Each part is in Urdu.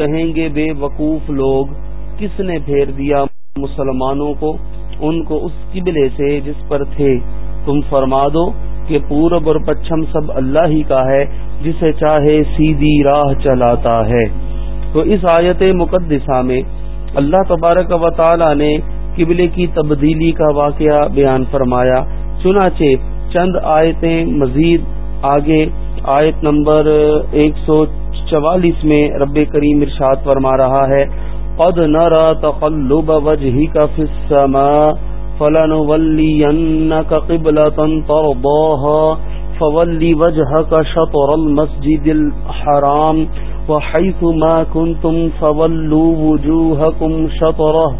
کہیں گے بے وقوف لوگ، کس نے پھیر دیا مسلمانوں کو؟ ان کو اس قبلے سے جس پر تھے۔ تم فرما دو کہ پورب اور پچھم سب اللہ ہی کا ہے، جسے چاہے سیدھی راہ چلاتا ہے۔ تو اس آیت مقدسہ میں اللہ تبارک و تعالی نے قبلے کی تبدیلی کا واقعہ بیان فرمایا۔ چنانچہ چند آیتیں مزید آگے، آیت نمبر ایک سو چوالیس میں رب کریم ارشاد فرما رہا ہے، قد نرى تقلب وجهك في السماء فلنولينك قبلة ترضاها فولي وجهك شطر المسجد الحرام وحيث ما كنتم فولوا وجوهكم شطره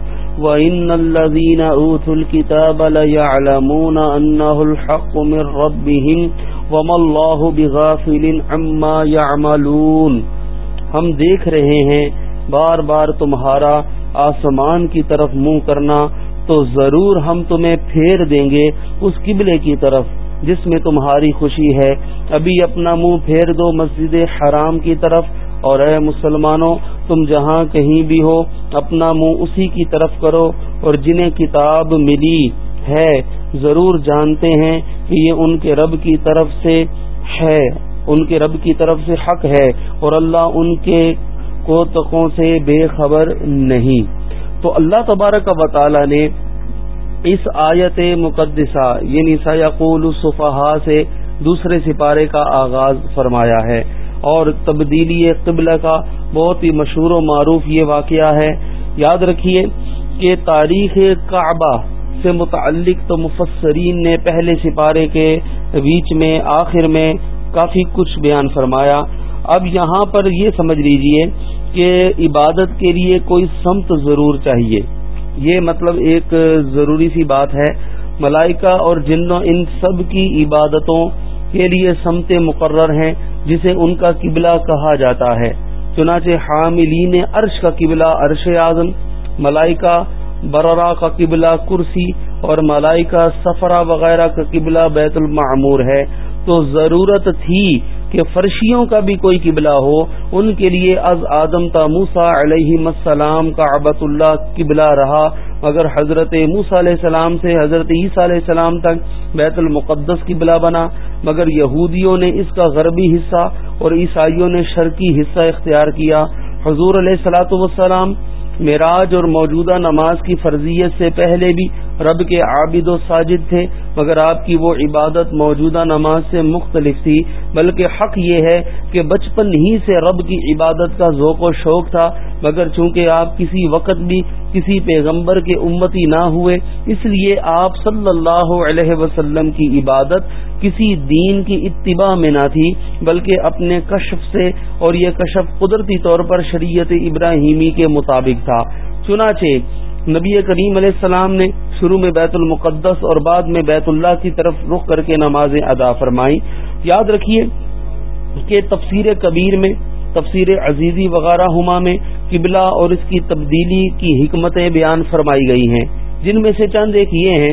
وإن الذين أوتوا الكتاب ليعلمون أنه الحق من ربهم وما الله بغافل عما يعملون ہم دیکھ رہے ہیں، بار بار تمہارا آسمان کی طرف منہ کرنا تو ضرور ہم تمہیں پھیر دیں گے اس قبلے کی طرف جس میں تمہاری خوشی ہے۔ ابھی اپنا منہ پھیر دو مسجد حرام کی طرف۔ اور اے مسلمانوں، تم جہاں کہیں بھی ہو، اپنا منہ اسی کی طرف کرو اور جنہیں کتاب ملی ہے، ضرور جانتے ہیں کہ یہ ان کے رب کی طرف سے ہے، ان کے رب کی طرف سے حق ہے اور اللہ ان کے کوتقوں سے بے خبر نہیں۔ تو اللہ تبارک و تعالی نے اس آیت مقدسہ یعنی سیقول الصفحا سے دوسرے سپارے کا آغاز فرمایا ہے۔ اور تبدیلی قبلہ کا بہت ہی مشہور و معروف یہ واقعہ ہے۔ یاد رکھیے کہ تاریخ کعبہ سے متعلق تو مفسرین نے پہلے سپارے کے بیچ میں، آخر میں کافی کچھ بیان فرمایا۔ اب یہاں پر یہ سمجھ لیجیے کہ عبادت کے لیے کوئی سمت ضرور چاہیے۔ یہ مطلب ایک ضروری سی بات ہے۔ ملائکہ اور جنوں ان سب کی عبادتوں کے لیے سمت مقرر ہیں، جسے ان کا قبلہ کہا جاتا ہے۔ چنانچہ حاملین عرش کا قبلہ، عرش اعظم، ملائکہ بررا کا قبلہ کرسی اور ملائکہ سفرا وغیرہ کا قبلہ بیت المعمور ہے۔ تو ضرورت تھی کہ فرشیوں کا بھی کوئی قبلہ ہو۔ ان کے لیے از آدم تا موسا علیہ السلام کا ابت اللہ قبلہ رہا۔ مگر حضرت موسا علیہ السلام سے حضرت عیسیٰ علیہ السلام تک بیت المقدس قبلہ بنا۔ مگر یہودیوں نے اس کا غربی حصہ اور عیسائیوں نے شرقی حصہ اختیار کیا۔ حضور علیہ السلاۃ والسلام معراج اور موجودہ نماز کی فرضیت سے پہلے بھی رب کے عابد و ساجد تھے، مگر آپ کی وہ عبادت موجودہ نماز سے مختلف تھی، بلکہ حق یہ ہے کہ بچپن ہی سے رب کی عبادت کا ذوق و شوق تھا، مگر چونکہ آپ کسی وقت بھی کسی پیغمبر کے امتی نہ ہوئے، اس لیے آپ صلی اللہ علیہ وسلم کی عبادت کسی دین کی اتباع میں نہ تھی، بلکہ اپنے کشف سے، اور یہ کشف قدرتی طور پر شریعت ابراہیمی کے مطابق تھا۔ چنانچہ نبی کریم علیہ السلام نے شروع میں بیت المقدس اور بعد میں بیت اللہ کی طرف رخ کر کے نمازیں ادا فرمائی یاد رکھیے کہ تفسیر کبیر میں، تفسیر عزیزی وغیرہ ہما میں قبلہ اور اس کی تبدیلی کی حکمتیں بیان فرمائی گئی ہیں۔ جن میں سے چند ایک یہ ہیں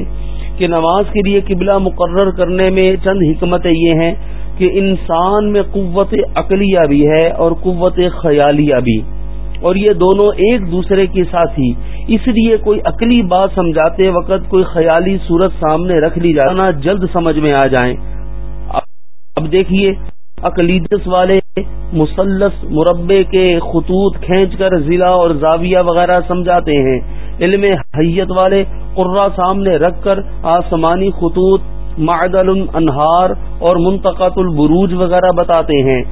کہ نماز کے لیے قبلہ مقرر کرنے میں چند حکمتیں یہ ہیں کہ انسان میں قوت عقلیہ بھی ہے اور قوت خیالیہ بھی۔ اور یہ دونوں ایک دوسرے کے ساتھ ہی اس لیے کوئی عقلی بات سمجھاتے وقت کوئی خیالی صورت سامنے رکھ لی جانا جلد سمجھ میں آ جائیں۔ اب دیکھیے، اقلیدس والے مسلس مربے کے خطوط کھینچ کر ضلع اور زاویہ وغیرہ سمجھاتے ہیں۔ علم حیت والے قرہ سامنے رکھ کر آسمانی خطوط معدل انہار اور منتقط البروج وغیرہ بتاتے ہیں۔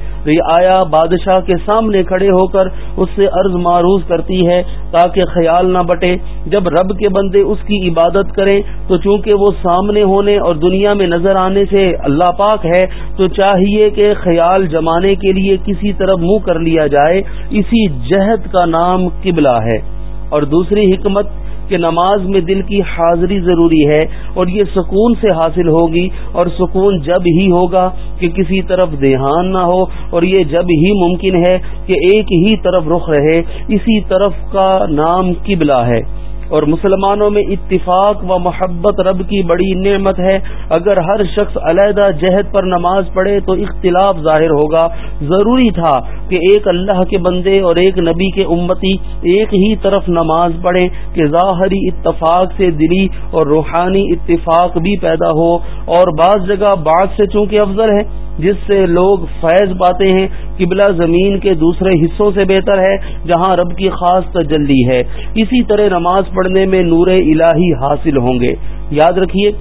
آیا بادشاہ کے سامنے کھڑے ہو کر اس سے عرض معروض کرتی ہے تاکہ خیال نہ بٹے۔ جب رب کے بندے اس کی عبادت کریں، تو چونکہ وہ سامنے ہونے اور دنیا میں نظر آنے سے اللہ پاک ہے، تو چاہیے کہ خیال جمانے کے لیے کسی طرف منہ کر لیا جائے۔ اسی جہد کا نام قبلہ ہے۔ اور دوسری حکمت کہ نماز میں دل کی حاضری ضروری ہے اور یہ سکون سے حاصل ہوگی اور سکون جب ہی ہوگا کہ کسی طرف دھیان نہ ہو اور یہ جب ہی ممکن ہے کہ ایک ہی طرف رخ رہے، اسی طرف کا نام قبلہ ہے۔ اور مسلمانوں میں اتفاق و محبت رب کی بڑی نعمت ہے۔ اگر ہر شخص علیحدہ جہد پر نماز پڑھے تو اختلاف ظاہر ہوگا۔ ضروری تھا کہ ایک اللہ کے بندے اور ایک نبی کے امتی ایک ہی طرف نماز پڑھیں کہ ظاہری اتفاق سے دلی اور روحانی اتفاق بھی پیدا ہو۔ اور بعض جگہ بعض سے چونکہ افضل ہے۔ جس سے لوگ فیض پاتے ہیں، قبلہ زمین کے دوسرے حصوں سے بہتر ہے، جہاں رب کی خاص تجلی ہے۔ اسی طرح نماز پڑھنے میں نور الہی حاصل ہوں گے۔ یاد رکھیے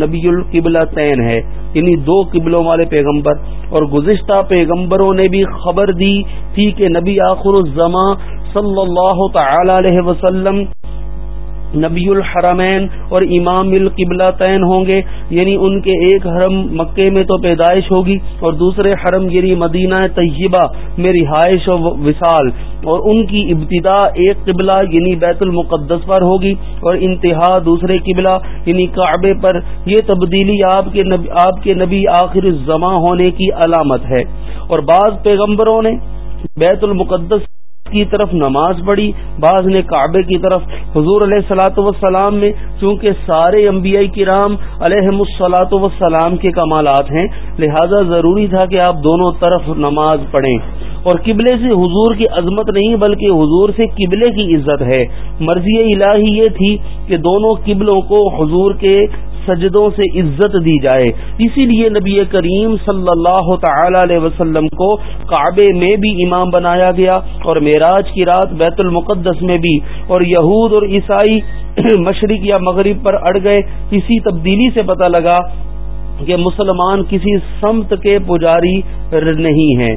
نبی القبلہ تین ہے۔ یعنی دو قبلوں والے پیغمبر۔ اور گزشتہ پیغمبروں نے بھی خبر دی تھی کہ نبی آخر الزماں صلی اللہ تعالی علیہ وسلم نبی الحرمین اور امام القبلہ تعین ہوں گے یعنی ان کے ایک حرم مکے میں تو پیدائش ہوگی اور دوسرے حرم یعنی مدینہ طیبہ میں رہائش و وصال اور ان کی ابتدا ایک قبلہ یعنی بیت المقدس پر ہوگی اور انتہا دوسرے قبلہ یعنی کعبے پر۔ یہ تبدیلی آپ کے نبی آپ کے نبی آخر الزماں ہونے کی علامت ہے۔ اور بعض پیغمبروں نے بیت المقدس کی طرف نماز پڑھی، بعض نے کعبے کی طرف حضور علیہ السلاۃ وسلام میں، چونکہ سارے انبیاء کرام علیہ السلاۃ وسلام کے کمالات ہیں، لہذا ضروری تھا کہ آپ دونوں طرف نماز پڑھیں۔ اور قبلے سے حضور کی عظمت نہیں، بلکہ حضور سے قبلے کی عزت ہے۔ مرضی الہی یہ تھی کہ دونوں قبلوں کو حضور کے سجدوں سے عزت دی جائے۔ اسی لیے نبی کریم صلی اللہ تعالی علیہ وسلم کو کعبے میں بھی امام بنایا گیا اور معراج کی رات بیت المقدس میں بھی۔ اور یہود اور عیسائی مشرق یا مغرب پر اڑ گئے۔ اسی تبدیلی سے پتہ لگا کہ مسلمان کسی سمت کے پجاری نہیں ہیں۔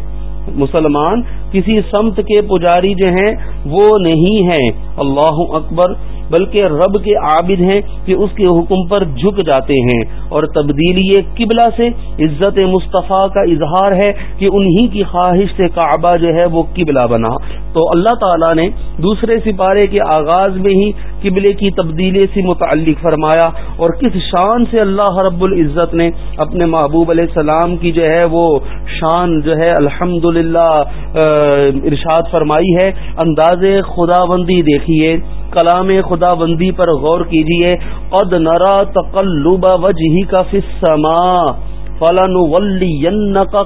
مسلمان کسی سمت کے پجاری جو ہیں وہ نہیں ہیں۔ اللہ اکبر۔ بلکہ رب کے عابد ہیں کہ اس کے حکم پر جھک جاتے ہیں اور تبدیلی قبلہ سے عزت مصطفیٰ کا اظہار ہے کہ انہی کی خواہش سے کعبہ جو ہے وہ قبلہ بنا۔ تو اللہ تعالیٰ نے دوسرے سپارے کے آغاز میں ہی قبلے کی تبدیلی سے متعلق فرمایا اور کس شان سے اللہ رب العزت نے اپنے محبوب علیہ السلام کی جو ہے وہ شان جو ہے الحمد ارشاد فرمائی ہے۔ انداز خدا بندی دیکھیے کلام خدا بندی پر غور کیجیے قد نرا تقلب وجہی کا فسما فلن ولی کا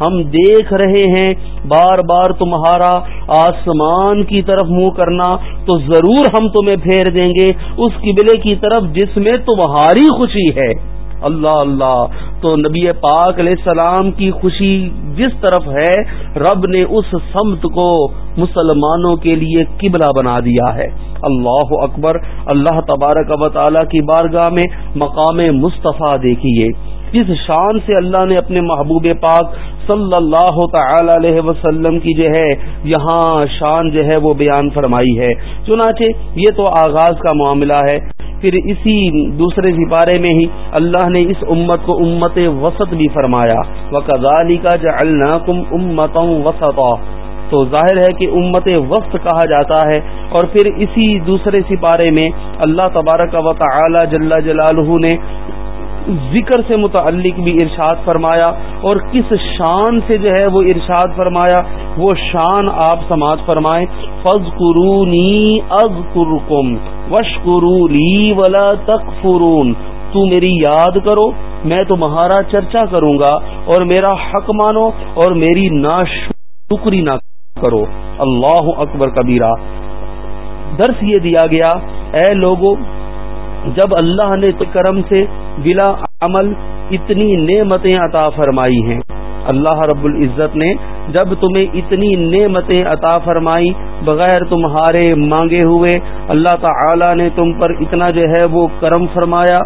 ہم دیکھ رہے ہیں، بار بار تمہارا آسمان کی طرف منہ کرنا تو ضرور ہم تمہیں پھیر دیں گے، اس قبلے کی طرف جس میں تمہاری خوشی ہے۔ اللہ اللہ تو نبی پاک علیہ السلام کی خوشی جس طرف ہے، رب نے اس سمت کو مسلمانوں کے لیے قبلہ بنا دیا ہے۔ اللہ اکبر، اللہ تبارک و تعالی کی بارگاہ میں مقام مصطفیٰ دیکھیے۔ جس شان سے اللہ نے اپنے محبوب پاک صلی اللہ تعالی علیہ وسلم کی جو ہے، یہاں شان جو ہے وہ بیان فرمائی ہے۔ چنانچہ یہ تو آغاز کا معاملہ ہے۔ پھر اسی دوسرے سپارے میں ہی اللہ نے اس امت کو امت وسط بھی فرمایا۔ وکالی کا جم امتوں وسطا۔ تو ظاہر ہے کہ امت وقت کہا جاتا ہے۔ اور پھر اسی دوسرے سپارے میں اللہ تبارک و تعالی جل جلالہ نے ذکر سے متعلق بھی ارشاد فرمایا اور کس شان سے جو ہے وہ ارشاد فرمایا، وہ شان آپ سماج فرمائے فض قرونی از قرکم وش قرولی ولا تکفرون۔ تو میری یاد کرو، میں تمہارا چرچا کروں گا اور میرا حق مانو اور میری نا شکری نہ کرو۔ اللہ اکبر کبیرہ۔ درس یہ دیا گیا، اے لوگوں جب اللہ نے کرم سے بلا عمل اتنی نعمتیں عطا فرمائی ہیں۔ اللہ رب العزت نے جب تمہیں اتنی نعمتیں عطا فرمائی بغیر تمہارے مانگے ہوئے، اللہ تعالی نے تم پر اتنا جو ہے وہ کرم فرمایا۔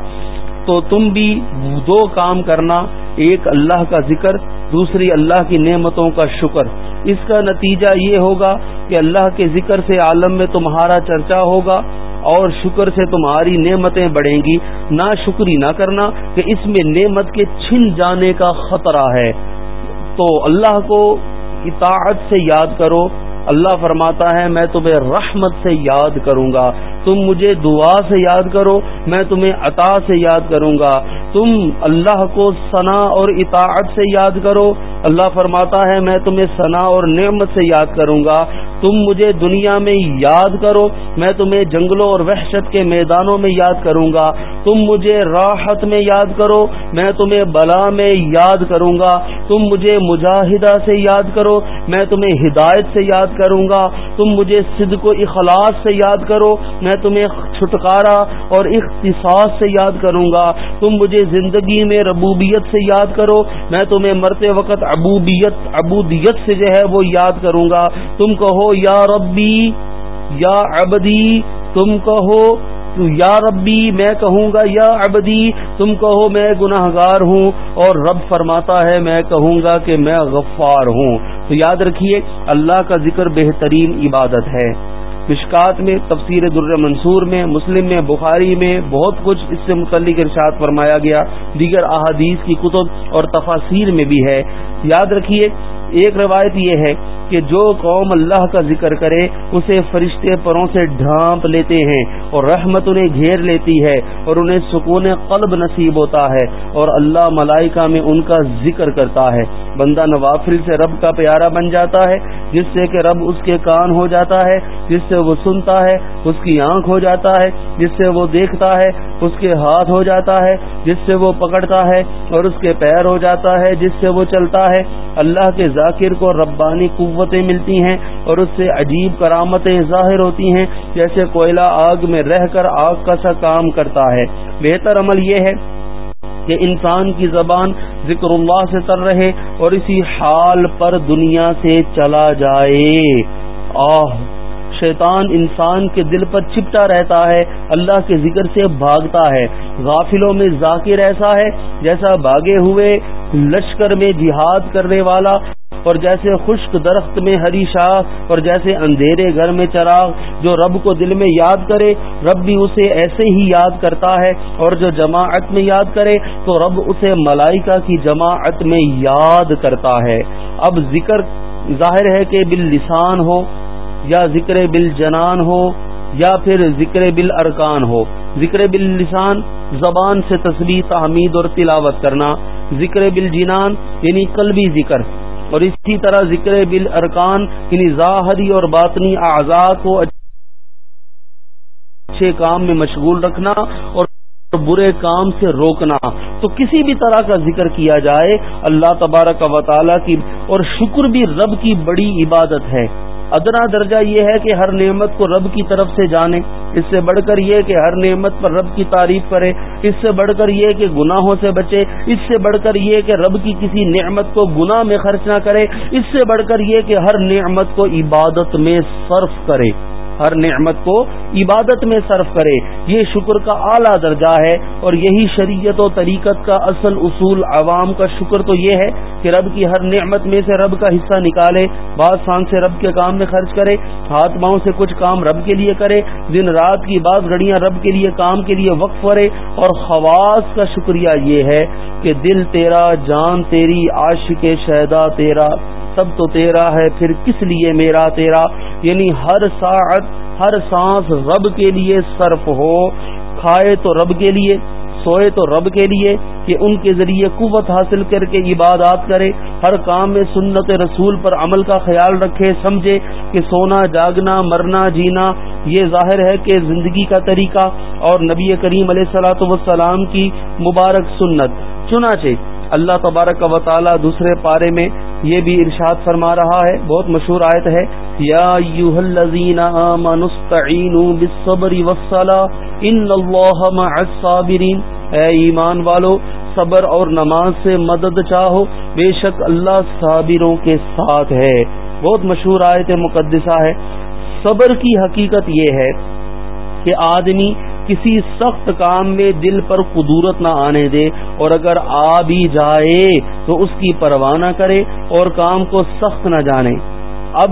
تو تم بھی دو کام کرنا، ایک اللہ کا ذکر، دوسری اللہ کی نعمتوں کا شکر۔ اس کا نتیجہ یہ ہوگا کہ اللہ کے ذکر سے عالم میں تمہارا چرچا ہوگا۔ اور شکر سے تمہاری نعمتیں بڑھیں گی۔ نہ شکری نہ کرنا کہ اس میں نعمت کے چھن جانے کا خطرہ ہے۔ تو اللہ کو اطاعت سے یاد کرو۔ اللہ فرماتا ہے، میں تمہیں رحمت سے یاد کروں گا۔ تم مجھے دعا سے یاد کرو، میں تمہیں عطا سے یاد کروں گا۔ تم اللہ کو ثنا اور اطاعت سے یاد کرو۔ اللہ فرماتا ہے، میں تمہیں ثنا اور نعمت سے یاد کروں گا۔ تم مجھے دنیا میں یاد کرو، میں تمہیں جنگلوں اور وحشت کے میدانوں میں یاد کروں گا۔ تم مجھے راحت میں یاد کرو، میں تمہیں بلا میں یاد کروں گا۔ تم مجھے مجاہدہ سے یاد کرو، میں تمہیں ہدایت سے یاد کروں گا۔ تم مجھے صدق و اخلاص سے یاد کرو، میں تمہیں چھٹکارا اور اختصاص سے یاد کروں گا۔ تم مجھے زندگی میں ربوبیت سے یاد کرو، میں تمہیں مرتے وقت ابوبیت ابودیت سے جو ہے وہ یاد کروں گا۔ تم کہو، یا ربی، یا ابدی تم کہو تو یا ربی میں کہوں گا یا ابدی تم کہو میں گناہ گار ہوں، اور رب فرماتا ہے میں کہوں گا کہ میں غفار ہوں۔ تو یاد رکھیے، اللہ کا ذکر بہترین عبادت ہے۔ مشکات میں، تفسیر در منصور میں، مسلم میں، بخاری میں، بہت کچھ اس سے متعلق ارشاد فرمایا گیا۔ دیگر احادیث کی کتب اور تفاصیر میں بھی ہے۔ یاد رکھیے، ایک روایت یہ ہے کہ جو قوم اللہ کا ذکر کرے اسے فرشتے پروں سے ڈھانپ لیتے ہیں اور رحمت انہیں گھیر لیتی ہے اور انہیں سکون قلب نصیب ہوتا ہے اور اللہ ملائکہ میں ان کا ذکر کرتا ہے۔ بندہ نوافل سے رب کا پیارا بن جاتا ہے، جس سے کہ رب اس کے کان ہو جاتا ہے، جس سے وہ سنتا ہے، اس کی آنکھ ہو جاتا ہے، جس سے وہ دیکھتا ہے، اس کے ہاتھ ہو جاتا ہے، جس سے وہ پکڑتا ہے اور اس کے پیر ہو جاتا ہے، جس سے وہ چلتا ہے۔ اللہ کے ذاکر کو ربانی قوتیں ملتی ہیں اور اس سے عجیب کرامتیں ظاہر ہوتی ہیں، جیسے کوئلہ آگ میں رہ کر آگ کا سا کام کرتا ہے۔ بہتر عمل یہ ہے کہ انسان کی زبان ذکر اللہ سے تر رہے اور اسی حال پر دنیا سے چلا جائے۔ آہ! شیطان انسان کے دل پر چپٹا رہتا ہے، اللہ کے ذکر سے بھاگتا ہے۔ غافلوں میں ذاکر ایسا ہے جیسا بھاگے ہوئے لشکر میں جہاد کرنے والا، اور جیسے خشک درخت میں ہری شاہ، اور جیسے اندھیرے گھر میں چراغ جو رب کو دل میں یاد کرے۔ رب بھی اسے ایسے ہی یاد کرتا ہے، اور جو جماعت میں یاد کرے، تو رب اسے ملائکہ کی جماعت میں یاد کرتا ہے۔ اب ذکر ظاہر ہے کہ بال لسان ہو یا ذکر بل جنان ہو، یا پھر ذکر بل ارکان ہو۔ ذکر بل لسان زبان سے تصویر تحمید اور تلاوت کرنا۔ ذکر بل جنان یعنی قلبی ذکر۔ اور اسی طرح ذکر بل ارکان یعنی ظاہری اور باطنی اعضاء کو اچھے کام میں مشغول رکھنا اور برے کام سے روکنا۔ تو کسی بھی طرح کا ذکر کیا جائے، اللہ تبارک و تعالی کی اور شکر بھی رب کی بڑی عبادت ہے۔ ادنا درجہ یہ ہے کہ ہر نعمت کو رب کی طرف سے جانے، اس سے بڑھ کر یہ کہ ہر نعمت پر رب کی تعریف کرے، اس سے بڑھ کر یہ کہ گناہوں سے بچے، اس سے بڑھ کر یہ کہ رب کی کسی نعمت کو گناہ میں خرچ نہ کرے، اس سے بڑھ کر یہ کہ ہر نعمت کو عبادت میں صرف کرے۔ ہر نعمت کو عبادت میں صرف کرے، یہ شکر کا اعلیٰ درجہ ہے اور یہی شریعت و طریقت کا اصل اصول عوام کا شکر تو یہ ہے کہ رب کی ہر نعمت میں سے رب کا حصہ نکالے، بعض سان سے رب کے کام میں خرچ کرے، ہاتھ پاؤں سے کچھ کام رب کے لیے کرے، دن رات کی بعض گھڑیاں رب کے لیے، کام کے لیے وقف کرے اور خواص کا شکریہ یہ ہے کہ دل تیرا، جان تیری، عاشق شہدا تیرا، سب تو تیرا ہے، پھر کس لیے میرا تیرا؟ یعنی ہر ساعت، ہر سانس رب کے لیے صرف ہو۔ کھائے تو رب کے لیے، سوئے تو رب کے لیے، کہ ان کے ذریعے قوت حاصل کر کے عبادات کرے۔ ہر کام میں سنت رسول پر عمل کا خیال رکھے، سمجھے کہ سونا، جاگنا، مرنا، جینا، یہ ظاہر ہے کہ زندگی کا طریقہ۔ اور نبی کریم علیہ السلاۃ وسلام کی مبارک سنت۔ چنانچہ اللہ تبارک و تعالی دوسرے پارے میں یہ بھی ارشاد فرما رہا ہے، بہت مشہور آیت ہے۔ یا بالصبر ان اللہ مع الصابرین۔ اے ایمان والو، صبر اور نماز سے مدد چاہو، بے شک اللہ صابروں کے ساتھ ہے۔ بہت مشہور آیت مقدسہ ہے۔ صبر کی حقیقت یہ ہے کہ آدمی کسی سخت کام میں دل پر قدورت نہ آنے دے اور اگر آ بھی جائے تو اس کی پرواہ نہ کرے اور کام کو سخت نہ جانے۔ اب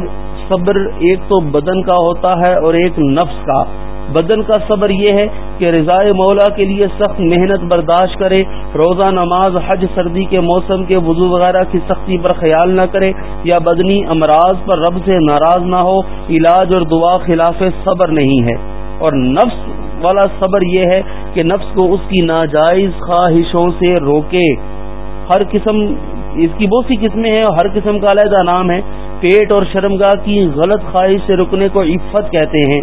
صبر ایک تو بدن کا ہوتا ہے اور ایک نفس کا۔ بدن کا صبر یہ ہے کہ رضائے مولا کے لیے سخت محنت برداشت کرے، روزہ نماز، حج، سردی کے موسم کے وضو وغیرہ کی سختی پر خیال نہ کرے یا بدنی امراض پر رب سے ناراض نہ ہو، علاج اور دعا خلاف صبر نہیں ہے۔ اور نفس والا صبر یہ ہے کہ نفس کو اس کی ناجائز خواہشوں سے روکے۔ ہر قسم، اس کی بہت سی قسمیں ہیں اور ہر قسم کا علیحدہ نام ہے۔ پیٹ اور شرمگاہ کی غلط خواہش سے رکنے کو عفت کہتے ہیں۔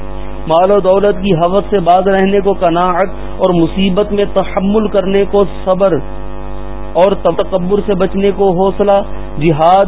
مال و دولت کی حوث سے باز رہنے کو کناعت اور مصیبت میں تحمل کرنے کو صبر اور تکبر سے بچنے کو حوصلہ۔ جہاد،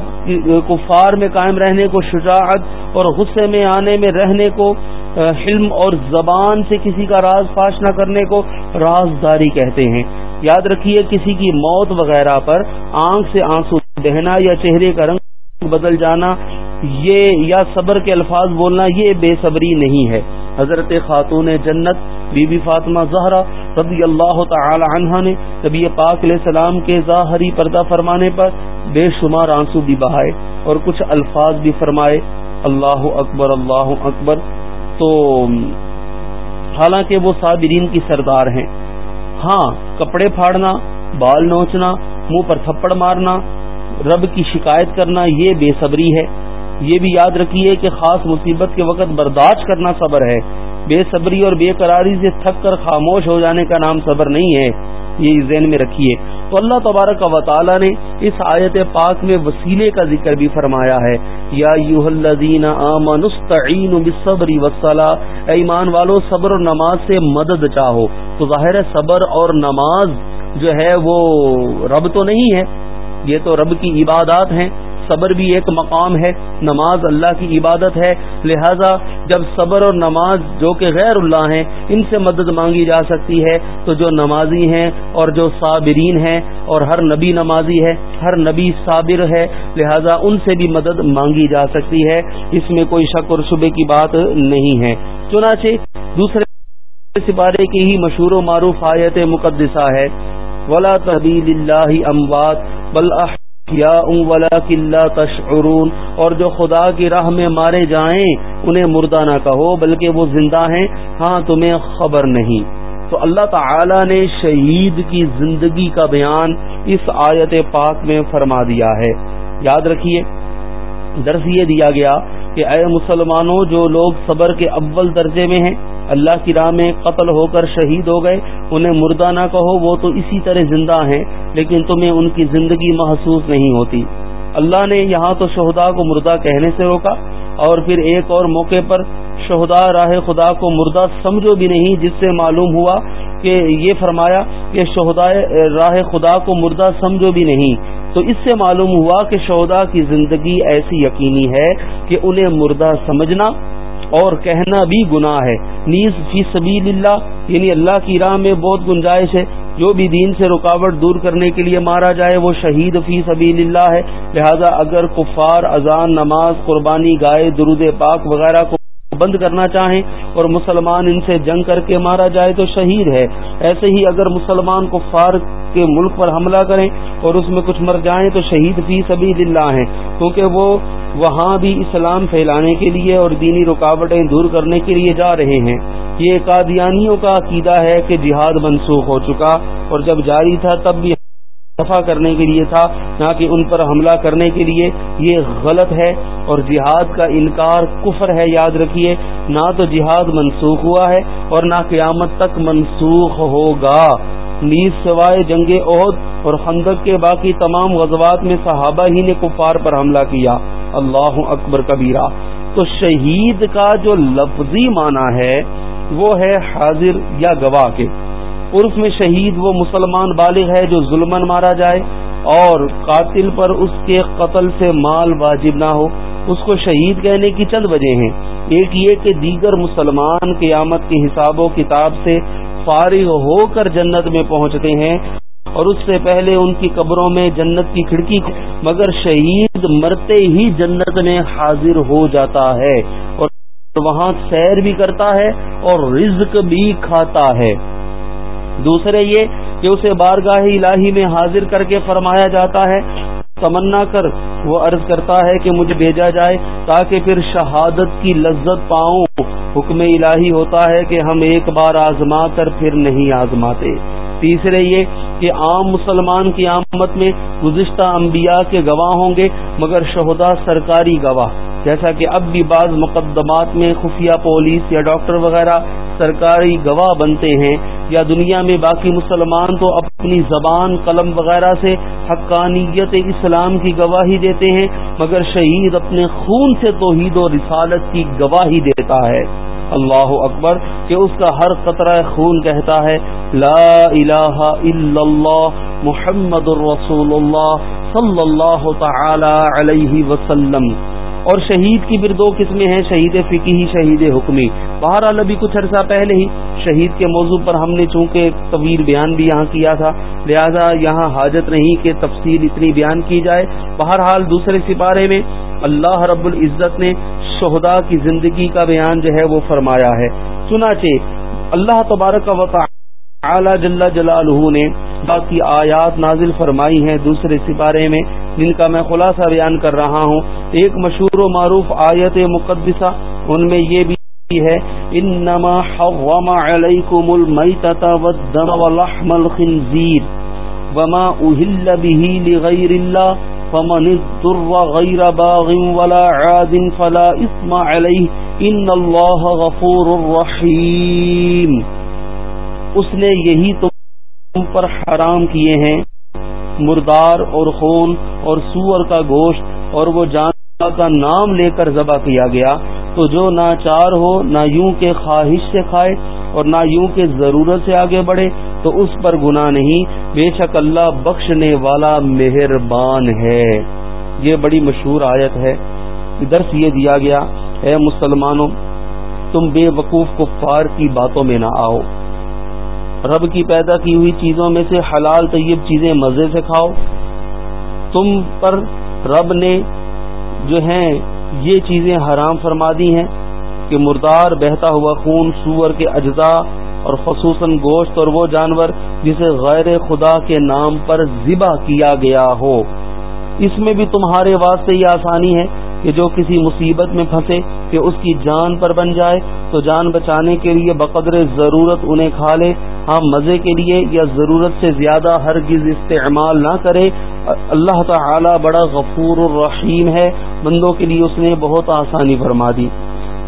کفار میں قائم رہنے کو شجاعت اور غصے میں آنے میں رہنے کو حلم اور زبان سے کسی کا راز فاش نہ کرنے کو رازداری کہتے ہیں۔ یاد رکھیے کسی کی موت وغیرہ پر آنکھ سے آنسو بہنا یا چہرے کا رنگ بدل جانا، یہ یا صبر کے الفاظ بولنا، یہ بے صبری نہیں ہے۔ حضرت خاتون جنت بی بی فاطمہ زہرا رضی اللہ تعالی عنہ نے کبھی پاک علیہ السلام کے ظاہری پردہ فرمانے پر بے شمار آنسو بھی بہائے اور کچھ الفاظ بھی فرمائے۔ اللہ اکبر اللہ اکبر۔ تو حالانکہ وہ صابرین کی سردار ہیں۔ ہاں کپڑے پھاڑنا، بال نوچنا، منہ پر تھپڑ مارنا، رب کی شکایت کرنا، یہ بے صبری ہے۔ یہ بھی یاد رکھیے کہ خاص مصیبت کے وقت برداشت کرنا صبر ہے۔ بے صبری اور بے قراری سے تھک کر خاموش ہو جانے کا نام صبر نہیں ہے۔ یہ ذہن میں رکھیے۔ تو اللہ تبارک و تعالی نے اس آیت پاک میں وسیلے کا ذکر بھی فرمایا ہے۔ یا ایمان والو، صبر اور نماز سے مدد چاہو۔ تو ظاہر صبر اور نماز جو ہے، وہ رب تو نہیں ہے، یہ تو رب کی عبادات ہیں۔ صبر بھی ایک مقام ہے، نماز اللہ کی عبادت ہے۔ لہذا جب صبر اور نماز جو کہ غیر اللہ ہیں، ان سے مدد مانگی جا سکتی ہے۔ تو جو نمازی ہیں اور جو صابرین ہیں اور ہر نبی نمازی ہے، ہر نبی صابر ہے، لہذا ان سے بھی مدد مانگی جا سکتی ہے۔ اس میں کوئی شک اور شبے کی بات نہیں ہے۔ چنانچہ دوسرے سپارے کی ہی مشہور و معروف آیت مقدسہ ہے۔ ولا تحبیل اللہ اموات بل یا ولا قلعہ تشعرون، اور جو خدا کی راہ میں مارے جائیں، انہیں مردہ نہ کہو، بلکہ وہ زندہ ہیں۔ ہاں تمہیں خبر نہیں۔ تو اللہ تعالی نے شہید کی زندگی کا بیان اس آیت پاک میں فرما دیا ہے۔ یاد رکھیے، درس یہ دیا گیا کہ اے مسلمانوں، جو لوگ صبر کے اول درجے میں ہیں اللہ کی راہ میں قتل ہو کر شہید ہو گئے، انہیں مردہ نہ کہو، وہ تو اسی طرح زندہ ہیں، لیکن تمہیں ان کی زندگی محسوس نہیں ہوتی۔ اللہ نے یہاں تو شہدا کو مردہ کہنے سے روکا، اور پھر ایک اور موقع پر شہدا راہ خدا کو مردہ سمجھو بھی نہیں، جس سے معلوم ہوا کہ یہ فرمایا کہ شہدا راہ خدا کو مردہ سمجھو بھی نہیں۔ تو اس سے معلوم ہوا کہ شہدا کی زندگی ایسی یقینی ہے کہ انہیں مردہ سمجھنا اور کہنا بھی گناہ ہے۔ نیز فی سبیل اللہ یعنی اللہ کی راہ میں بہت گنجائش ہے۔ جو بھی دین سے رکاوٹ دور کرنے کے لیے مارا جائے، وہ شہید فی سبیل اللہ ہے۔ لہذا اگر کفار، اذان، نماز، قربانی، گائے، درود پاک وغیرہ کو بند کرنا چاہیں اور مسلمان ان سے جنگ کر کے مارا جائے تو شہید ہے۔ ایسے ہی اگر مسلمان کفار کے ملک پر حملہ کریں اور اس میں کچھ مر جائیں تو شہید فی سبیل اللہ ہیں۔ کیونکہ وہ وہاں بھی اسلام پھیلانے کے لیے اور دینی رکاوٹیں دور کرنے کے لیے جا رہے ہیں۔ یہ قادیانیوں کا عقیدہ ہے کہ جہاد منسوخ ہو چکا اور جب جاری تھا تب بھی دفاع کرنے کے لیے تھا، نہ کہ ان پر حملہ کرنے کے لیے۔ یہ غلط ہے اور جہاد کا انکار کفر ہے، یاد رکھیے۔ نہ تو جہاد منسوخ ہوا ہے اور نہ قیامت تک منسوخ ہوگا۔ نیز سوائے جنگ عہد اور خندق کے باقی تمام غزوات میں صحابہ ہی نے کفار پر حملہ کیا۔ اللہ اکبر کبیرہ۔ تو شہید کا جو لفظی معنی ہے، وہ ہے حاضر یا گواہ کے۔ عرف میں شہید وہ مسلمان بالغ ہے جو ظلمن مارا جائے اور قاتل پر اس کے قتل سے مال واجب نہ ہو۔ اس کو شہید کہنے کی چند وجہ ہیں۔ ایک یہ کہ دیگر مسلمان قیامت کے حساب و کتاب سے فارغ ہو کر جنت میں پہنچتے ہیں اور اس سے پہلے ان کی قبروں میں جنت کی کھڑکی مگر شہید مرتے ہی جنت میں حاضر ہو جاتا ہے اور وہاں سیر بھی کرتا ہے اور رزق بھی کھاتا ہے۔ دوسرے یہ کہ اسے بارگاہ الہی میں حاضر کر کے فرمایا جاتا ہے، تمنا کر وہ عرض کرتا ہے کہ مجھے بھیجا جائے تاکہ پھر شہادت کی لذت پاؤں۔ حکم الہی ہوتا ہے کہ ہم ایک بار آزما کر پھر نہیں آزماتے۔ تیسرے یہ کہ عام مسلمان کی آمد میں گزشتہ انبیاء کے گواہ ہوں گے، مگر شہدا سرکاری گواہ۔ جیسا کہ اب بھی بعض مقدمات میں خفیہ پولیس یا ڈاکٹر وغیرہ سرکاری گواہ بنتے ہیں، یا دنیا میں باقی مسلمان تو اپنی زبان، قلم وغیرہ سے حقانیت اسلام کی گواہی دیتے ہیں، مگر شہید اپنے خون سے توحید و رسالت کی گواہی دیتا ہے۔ اللہ اکبر کہ اس کا ہر قطرہ خون کہتا ہے، لا الہ الا اللہ محمد الرسول اللہ صلی اللہ تعالی علیہ وسلم۔ اور شہید کی پھر دو قسمیں ہیں، شہید فقی شہید حکمی۔ بہرحال ابھی کچھ عرصہ پہلے ہی شہید کے موضوع پر ہم نے چونکہ طویل بیان بھی یہاں کیا تھا، لہذا یہاں حاجت نہیں کہ تفصیل اتنی بیان کی جائے۔ بہرحال دوسرے سپارے میں اللہ رب العزت نے شہدا کی زندگی کا بیان جو ہے وہ فرمایا ہے۔ چنانچہ اللہ تبارک و تعالی اعلی جل جلالہ نے باقی آیات نازل فرمائی ہیں دوسرے سپارے میں، جن کا میں خلاصہ بیان کر رہا ہوں۔ ایک مشہور و معروف آیت مقدسہ، ان میں یہ بھی ہے، انما حرم علیکم المیتۃ والدم ولحم الخنزیر وما اهل به لغیر اللہ، فمن اضطر غیر باغ ولا عاد فلا اثم علیہ، ان اللہ غفور الرحیم اس نے یہی تم پر حرام کیے ہیں، مردار اور خون اور سور کا گوشت اور وہ جان کا نام لے کر ذبح کیا گیا۔ تو جو نہ چار ہو، نہ یوں کے خواہش سے کھائے اور نہ یوں کے ضرورت سے آگے بڑھے، تو اس پر گناہ نہیں۔ بے شک اللہ بخشنے والا مہربان ہے۔ یہ بڑی مشہور آیت ہے۔ درس یہ دیا گیا، اے مسلمانوں، تم بے وقوف کفار کی باتوں میں نہ آؤ۔ رب کی پیدا کی ہوئی چیزوں میں سے حلال طیب چیزیں مزے سے کھاؤ۔ تم پر رب نے جو ہیں یہ چیزیں حرام فرما دی ہیں کہ مردار بہتا ہوا خون سور کے اجزاء اور خصوصاً گوشت اور وہ جانور جسے غیر خدا کے نام پر ذبح کیا گیا ہو۔ اس میں بھی تمہارے واسطے یہ آسانی ہے کہ جو کسی مصیبت میں پھنسے کہ اس کی جان پر بن جائے، تو جان بچانے کے لیے بقدر ضرورت انہیں کھا لے۔ ہاں مزے کے لیے یا ضرورت سے زیادہ ہرگز استعمال نہ کرے۔ اللہ تعالی بڑا غفور الرحیم ہے۔ بندوں کے لیے اس نے بہت آسانی فرما دی۔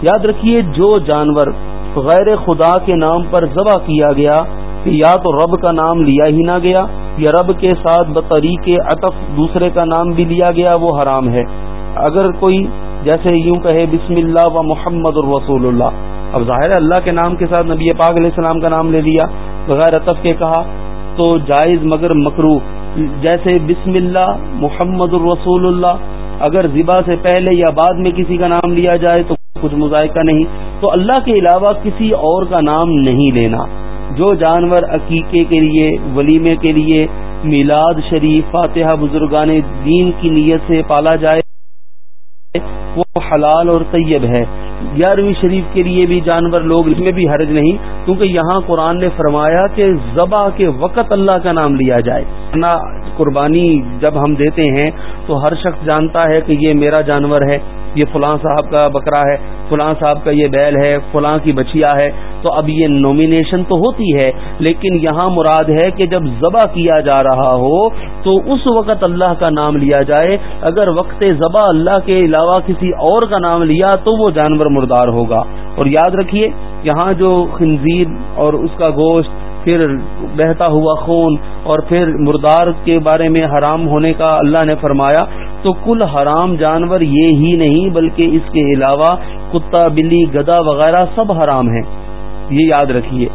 یاد رکھیے، جو جانور غیر خدا کے نام پر ذبح کیا گیا، کہ یا تو رب کا نام لیا ہی نہ گیا، یا رب کے ساتھ بطریق عطف دوسرے کا نام بھی لیا گیا، وہ حرام ہے۔ اگر کوئی جیسے یوں کہے بسم اللہ و محمد الرسول اللہ، اب ظاہر اللہ کے نام کے ساتھ نبی پاک علیہ السلام کا نام لے لیا، بغیر اطف کے کہا، تو جائز مگر مکرو جیسے بسم اللہ محمد الرسول اللہ، اگر ذبا سے پہلے یا بعد میں کسی کا نام لیا جائے تو کچھ مذائقہ نہیں۔ تو اللہ کے علاوہ کسی اور کا نام نہیں لینا۔ جو جانور عقیقے کے لیے، ولیمے کے لیے، میلاد شریف، فاتحہ بزرگان دین کی نیت سے پالا جائے وہ حلال اور طیب ہے۔ گیارہویں شریف کے لیے بھی جانور لوگ اس میں بھی حرج نہیں، کیونکہ یہاں قرآن نے فرمایا کہ ذبح کے وقت اللہ کا نام لیا جائے۔ نہ قربانی جب ہم دیتے ہیں تو ہر شخص جانتا ہے کہ یہ میرا جانور ہے، یہ فلاں صاحب کا بکرا ہے، فلاں صاحب کا یہ بیل ہے، فلاں کی بچیا ہے۔ تو اب یہ نومینیشن تو ہوتی ہے، لیکن یہاں مراد ہے کہ جب ذبح کیا جا رہا ہو تو اس وقت اللہ کا نام لیا جائے۔ اگر وقت ذبح اللہ کے علاوہ کسی اور کا نام لیا تو وہ جانور مردار ہوگا۔ اور یاد رکھیے، یہاں جو خنزیر اور اس کا گوشت پھر بہتا ہوا خون اور پھر مردار کے بارے میں حرام ہونے کا اللہ نے فرمایا، تو کل حرام جانور یہ ہی نہیں، بلکہ اس کے علاوہ کتا، بلی، گدا وغیرہ سب حرام ہیں۔ یہ یاد رکھیے۔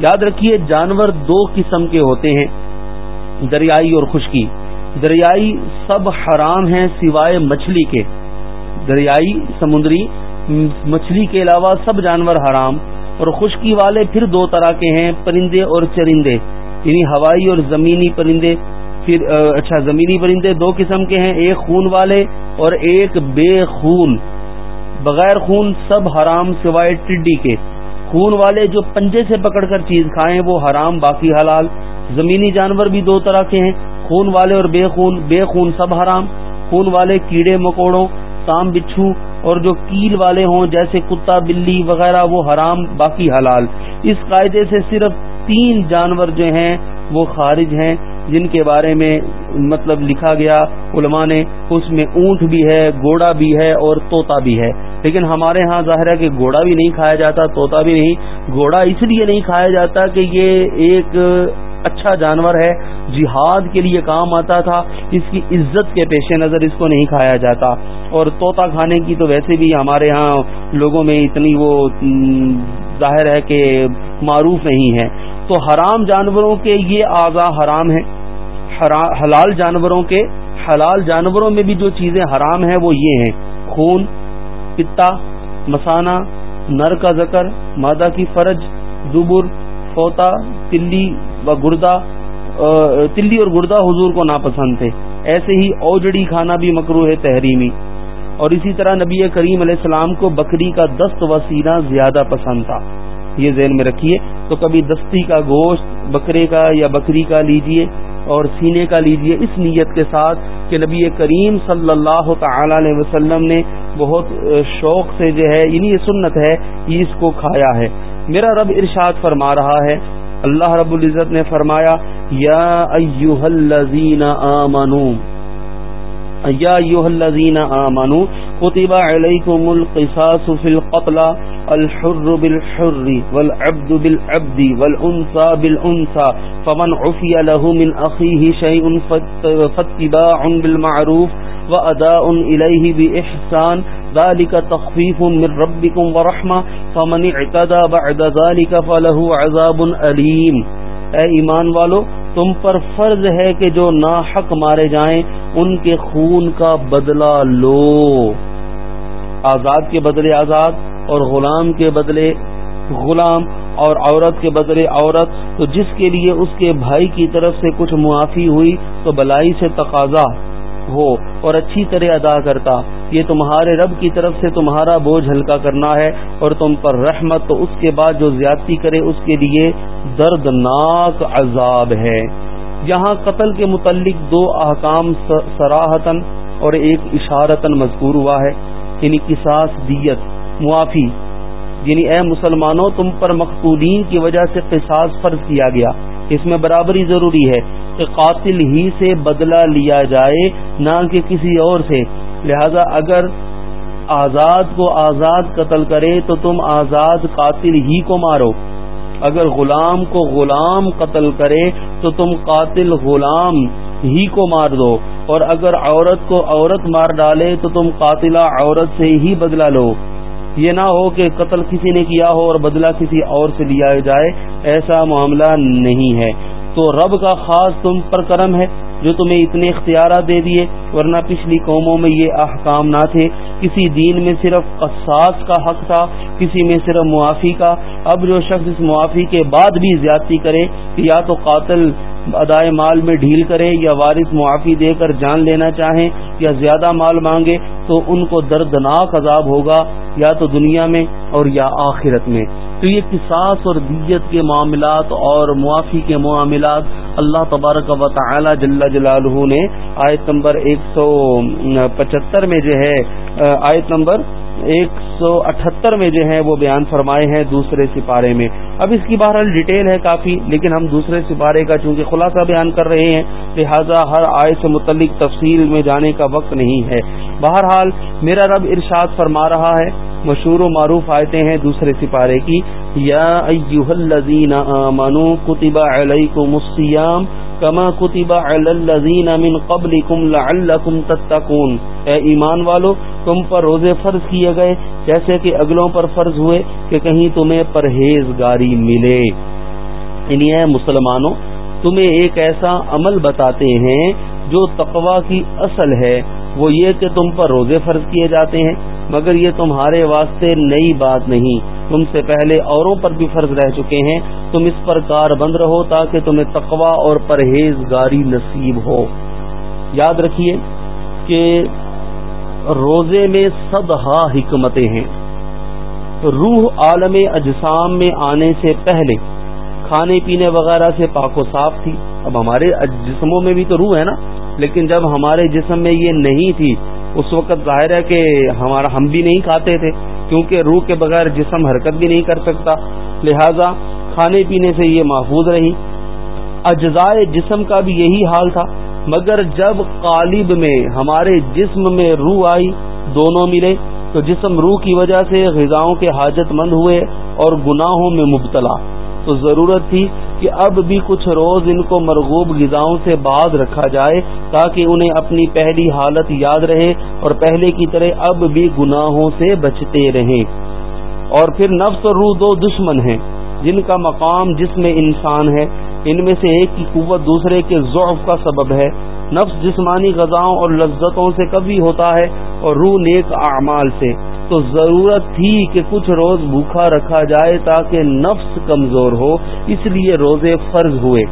یاد رکھیے، جانور دو قسم کے ہوتے ہیں، دریائی اور خشکی۔ دریائی سب حرام ہیں سوائے مچھلی کے۔ دریائی، سمندری مچھلی کے علاوہ سب جانور حرام۔ اور خشکی والے پھر دو طرح کے ہیں، پرندے اور چرندے۔ یعنی ہوائی اور زمینی پرندے۔ پھر اچھا زمینی پرندے دو قسم کے ہیں، ایک خون والے اور ایک بے خون۔ بغیر خون سب حرام سوائے ٹڈی کے۔ خون والے جو پنجے سے پکڑ کر چیز کھائیں، وہ حرام، باقی حلال۔ زمینی جانور بھی دو طرح کے ہیں، خون والے اور بے خون۔ بے خون سب حرام۔ خون والے کیڑے، مکوڑوں۔ سام بچھو اور جو کیل والے ہوں جیسے کتا، بلی وغیرہ، وہ حرام، باقی حلال۔ اس قاعدے سے صرف تین جانور جو ہیں، وہ خارج ہیں، جن کے بارے میں مطلب لکھا گیا۔ علماء نے اس میں اونٹ بھی ہے، گھوڑا بھی ہے اور توتا بھی ہے۔ لیکن ہمارے ہاں ظاہر ہے کہ گھوڑا بھی نہیں کھایا جاتا توتا بھی نہیں۔ گھوڑا اس لیے نہیں کھایا جاتا کہ یہ ایک اچھا جانور ہے، جہاد کے لیے کام آتا تھا، اس کی عزت کے پیش نظر اس کو نہیں کھایا جاتا۔ اور طوطا کھانے کی تو ویسے بھی ہمارے ہاں لوگوں میں اتنی وہ ظاہر ہے کہ معروف نہیں ہے۔ تو حرام جانوروں کے یہ اعضا حرام ہے حلال جانوروں کے، حلال جانوروں میں بھی جو چیزیں حرام ہیں وہ یہ ہیں۔ خون، پتا، مسانہ، نر کا زکر مادہ کی فرج، زبر فوتا تلی و گردہ تلی اور گردہ حضور کو ناپسند تھے۔ ایسے ہی اوجڑی کھانا بھی مکرو ہے تحریمی۔ اور اسی طرح نبی کریم علیہ السلام کو بکری کا دست و سینہ زیادہ پسند تھا۔ یہ ذہن میں رکھیے۔ تو کبھی دستی کا گوشت بکرے کا یا بکری کا لیجیے اور سینے کا لیجیے۔ اس نیت کے ساتھ کہ نبی کریم صلی اللہ تعالی علیہ وسلم نے بہت شوق سے جو ہے یعنی یہ سنت ہے یہ اس کو کھایا ہے۔ میرا رب ارشاد فرما رہا ہے۔ اللہ رب العزت نے فرمایا، یا ایوہ الذین آمنو، یا ایوہ الذین آمنو کتب علیکم القصاص فی القتل، الحر بالحر والعبد بالعبد والانسى بالانسى فمن عفی له من اخیه شیء فاتباع بالمعروف واداء الیہ باحسان ذلك تخفیف من ربکم ورحمہ فمن اعتدى بعد ذلك فله عذاب علیم اے ایمان والو، تم پر فرض ہے کہ جو ناحق مارے جائیں، ان کے خون کا بدلہ لو۔ آزاد کے بدلے آزاد اور غلام کے بدلے غلام اور عورت کے بدلے عورت، تو جس کے لیے اس کے بھائی کی طرف سے کچھ معافی ہوئی، تو بلائی سے تقاضا ہو اور اچھی طرح ادا کرتا۔ یہ تمہارے رب کی طرف سے تمہارا بوجھ ہلکا کرنا ہے اور تم پر رحمت، تو اس کے بعد جو زیادتی کرے، اس کے لیے دردناک عذاب ہے۔ یہاں قتل کے متعلق دو احکام سراہتن اور ایک اشارتن مذکور ہوا ہے۔ یعنی قصاص، دیت، معافی۔ یعنی اے مسلمانوں، تم پر مقتولین کی وجہ سے قصاص فرض کیا گیا۔ اس میں برابری ضروری ہے کہ قاتل ہی سے بدلہ لیا جائے، نہ کہ کسی اور سے۔ لہذا اگر آزاد کو آزاد قتل کرے، تو تم آزاد قاتل ہی کو مارو۔ اگر غلام کو غلام قتل کرے، تو تم قاتل غلام۔ ہی کو مار دو اور اگر عورت کو عورت مار ڈالے تو تم قاتلہ عورت سے ہی بدلہ لو۔ یہ نہ ہو کہ قتل کسی نے کیا ہو اور بدلہ کسی اور سے لیا جائے، ایسا معاملہ نہیں ہے۔ تو رب کا خاص تم پر کرم ہے جو تمہیں اتنے اختیارات دے دیے، ورنہ پچھلی قوموں میں یہ احکام نہ تھے۔ کسی دین میں صرف قصاص کا حق تھا، کسی میں صرف معافی کا۔ اب جو شخص اس معافی کے بعد بھی زیادتی کرے کہ یا تو قاتل ادائے مال میں ڈھیل کرے یا وارث معافی دے کر جان لینا چاہیں یا زیادہ مال مانگے تو ان کو دردناک عذاب ہوگا یا تو دنیا میں اور یا آخرت میں۔ تو یہ قصاص اور دیت کے معاملات اور معافی کے معاملات اللہ تبارک و تعالی جل جلالہ نے آیت نمبر ایک سو پچہتر میں جو ہے آیت نمبر ایک سو اٹھہتر میں جو ہے وہ بیان فرمائے ہیں دوسرے سپارے میں۔ اب اس کی بہرحال ڈیٹیل ہے کافی، لیکن ہم دوسرے سپارے کا چونکہ خلاصہ بیان کر رہے ہیں، لہذا ہر آئے سے متعلق تفصیل میں جانے کا وقت نہیں ہے۔ بہرحال میرا رب ارشاد فرما رہا ہے مشہور و معروف آئے ہیں دوسرے سپارے کی۔ یا الذین آمنوا کتب علیکم الصیام کما کتب علی الذین من قبلکم لعلکم تتقون۔ اے ایمان والو، تم پر روزے فرض کیے گئے، جیسے کہ اگلوں پر فرض ہوئے کہ کہیں تمہیں پرہیزگاری ملے۔ یعنی اے مسلمانوں، تمہیں ایک ایسا عمل بتاتے ہیں جو تقوا کی اصل ہے، وہ یہ کہ تم پر روزے فرض کیے جاتے ہیں، مگر یہ تمہارے واسطے نئی بات نہیں۔ تم سے پہلے اوروں پر بھی فرض رہ چکے ہیں۔ تم اس پر کار بند رہو تاکہ تمہیں تقوا اور پرہیزگاری نصیب ہو۔ یاد رکھیے کہ روزے میں صدہ حکمتیں ہیں۔ روح عالم اجسام میں آنے سے پہلے کھانے پینے وغیرہ سے پاک و صاف تھی۔ اب ہمارے جسموں میں بھی تو روح ہے نا۔ لیکن جب ہمارے جسم میں یہ نہیں تھی، اس وقت ظاہر ہے کہ ہمارا ہم بھی نہیں کھاتے تھے، کیونکہ روح کے بغیر جسم حرکت بھی نہیں کر سکتا۔ لہذا کھانے پینے سے یہ محفوظ رہی۔ اجزائے جسم کا بھی یہی حال تھا۔ مگر جب قالب میں ہمارے جسم میں روح آئی، دونوں ملے، تو جسم روح کی وجہ سے غذاؤں کے حاجت مند ہوئے اور گناہوں میں مبتلا۔ تو ضرورت تھی کہ اب بھی کچھ روز ان کو مرغوب غذاؤں سے باز رکھا جائے تاکہ انہیں اپنی پہلی حالت یاد رہے اور پہلے کی طرح اب بھی گناہوں سے بچتے رہیں۔ اور پھر نفس اور روح دو دشمن ہیں، جن کا مقام جس میں انسان ہے۔ ان میں سے ایک کی قوت دوسرے کے ضعف کا سبب ہے۔ نفس جسمانی غذاؤں اور لذتوں سے کبھی ہوتا ہے اور روح نیک اعمال سے۔ تو ضرورت تھی کہ کچھ روز بھوکا رکھا جائے تاکہ نفس کمزور ہو، اس لیے روزے فرض ہوئے۔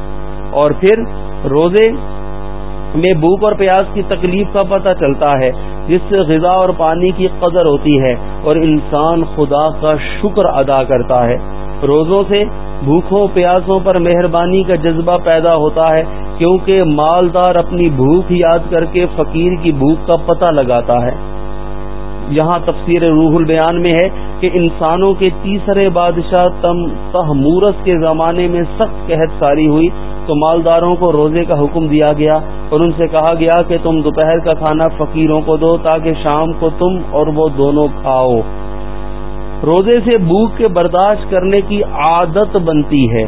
اور پھر روزے میں بھوک اور پیاس کی تکلیف کا پتہ چلتا ہے، جس سے غذا اور پانی کی قدر ہوتی ہے اور انسان خدا کا شکر ادا کرتا ہے۔ روزوں سے بھوکوں پیاسوں پر مہربانی کا جذبہ پیدا ہوتا ہے، کیونکہ مالدار اپنی بھوک یاد کر کے فقیر کی بھوک کا پتہ لگاتا ہے۔ یہاں تفسیر روح البیان میں ہے کہ انسانوں کے تیسرے بادشاہ تم تحمورس کے زمانے میں سخت قحط ساری ہوئی، تو مالداروں کو روزے کا حکم دیا گیا اور ان سے کہا گیا کہ تم دوپہر کا کھانا فقیروں کو دو تاکہ شام کو تم اور وہ دونوں کھاؤ۔ روزے سے بھوک کے برداشت کرنے کی عادت بنتی ہے۔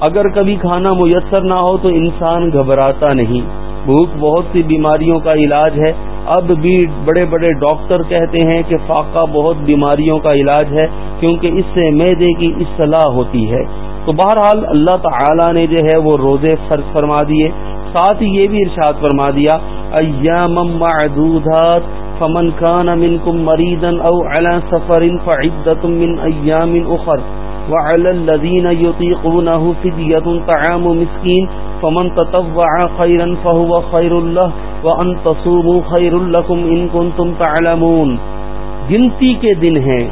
اگر کبھی کھانا میسر نہ ہو تو انسان گھبراتا نہیں۔ بھوک بہت سی بیماریوں کا علاج ہے۔ اب بھی بڑے بڑے ڈاکٹر کہتے ہیں کہ فاقہ بہت بیماریوں کا علاج ہے کیونکہ اس سے میدے کی اصلاح ہوتی ہے۔ تو بہرحال اللہ تعالی نے جو ہے وہ روزے فرض فرما دیے۔ ساتھ ہی یہ بھی ارشاد فرما دیا ایام معدودات، فمن كان منكم مريضا او على سفر فعدة من ايام اخر. وعلى الذين يطيقونه فدية طعام مسكين فمن تطوع خيرا فهو خير له وان تصوموا خير لكم ان كنتم تعلمون. گنتی کے دن ہیں،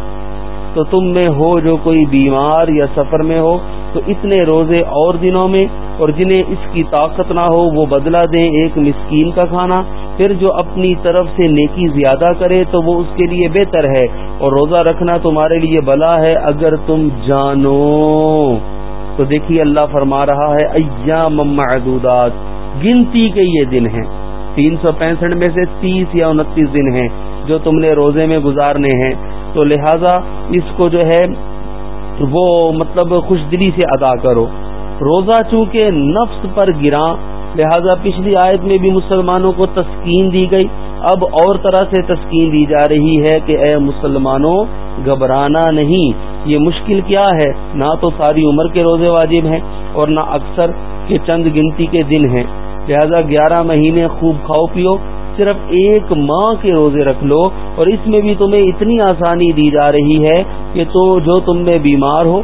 تو تم میں ہو جو کوئی بیمار یا سفر میں ہو، تو اتنے روزے اور دنوں میں اور جنہیں اس کی طاقت نہ ہو وہ بدلہ دیں ایک مسکین کا کھانا۔ پھر جو اپنی طرف سے نیکی زیادہ کرے تو وہ اس کے لیے بہتر ہے۔ اور روزہ رکھنا تمہارے لیے بلا ہے اگر تم جانو۔ تو دیکھیے اللہ فرما رہا ہے ایام معدودات۔ گنتی کے یہ دن ہیں۔ تین سو پینسٹھ میں سے تیس یا انتیس دن ہیں جو تم نے روزے میں گزارنے ہیں۔ تو لہذا اس کو جو ہے وہ مطلب خوش دلی سے ادا کرو۔ روزہ چونکہ نفس پر گرا لہذا پچھلی آیت میں بھی مسلمانوں کو تسکین دی گئی۔ اب اور طرح سے تسکین دی جا رہی ہے کہ اے مسلمانوں، گھبرانا نہیں۔ یہ مشکل کیا ہے؟ نہ تو ساری عمر کے روزے واجب ہیں اور نہ اکثر کے چند گنتی کے دن ہیں۔ لہذا گیارہ مہینے خوب کھاؤ پیو۔ صرف ایک ماہ کے روزے رکھ لو اور اس میں بھی تمہیں اتنی آسانی دی جا رہی ہے کہ تو جو تم میں بیمار ہو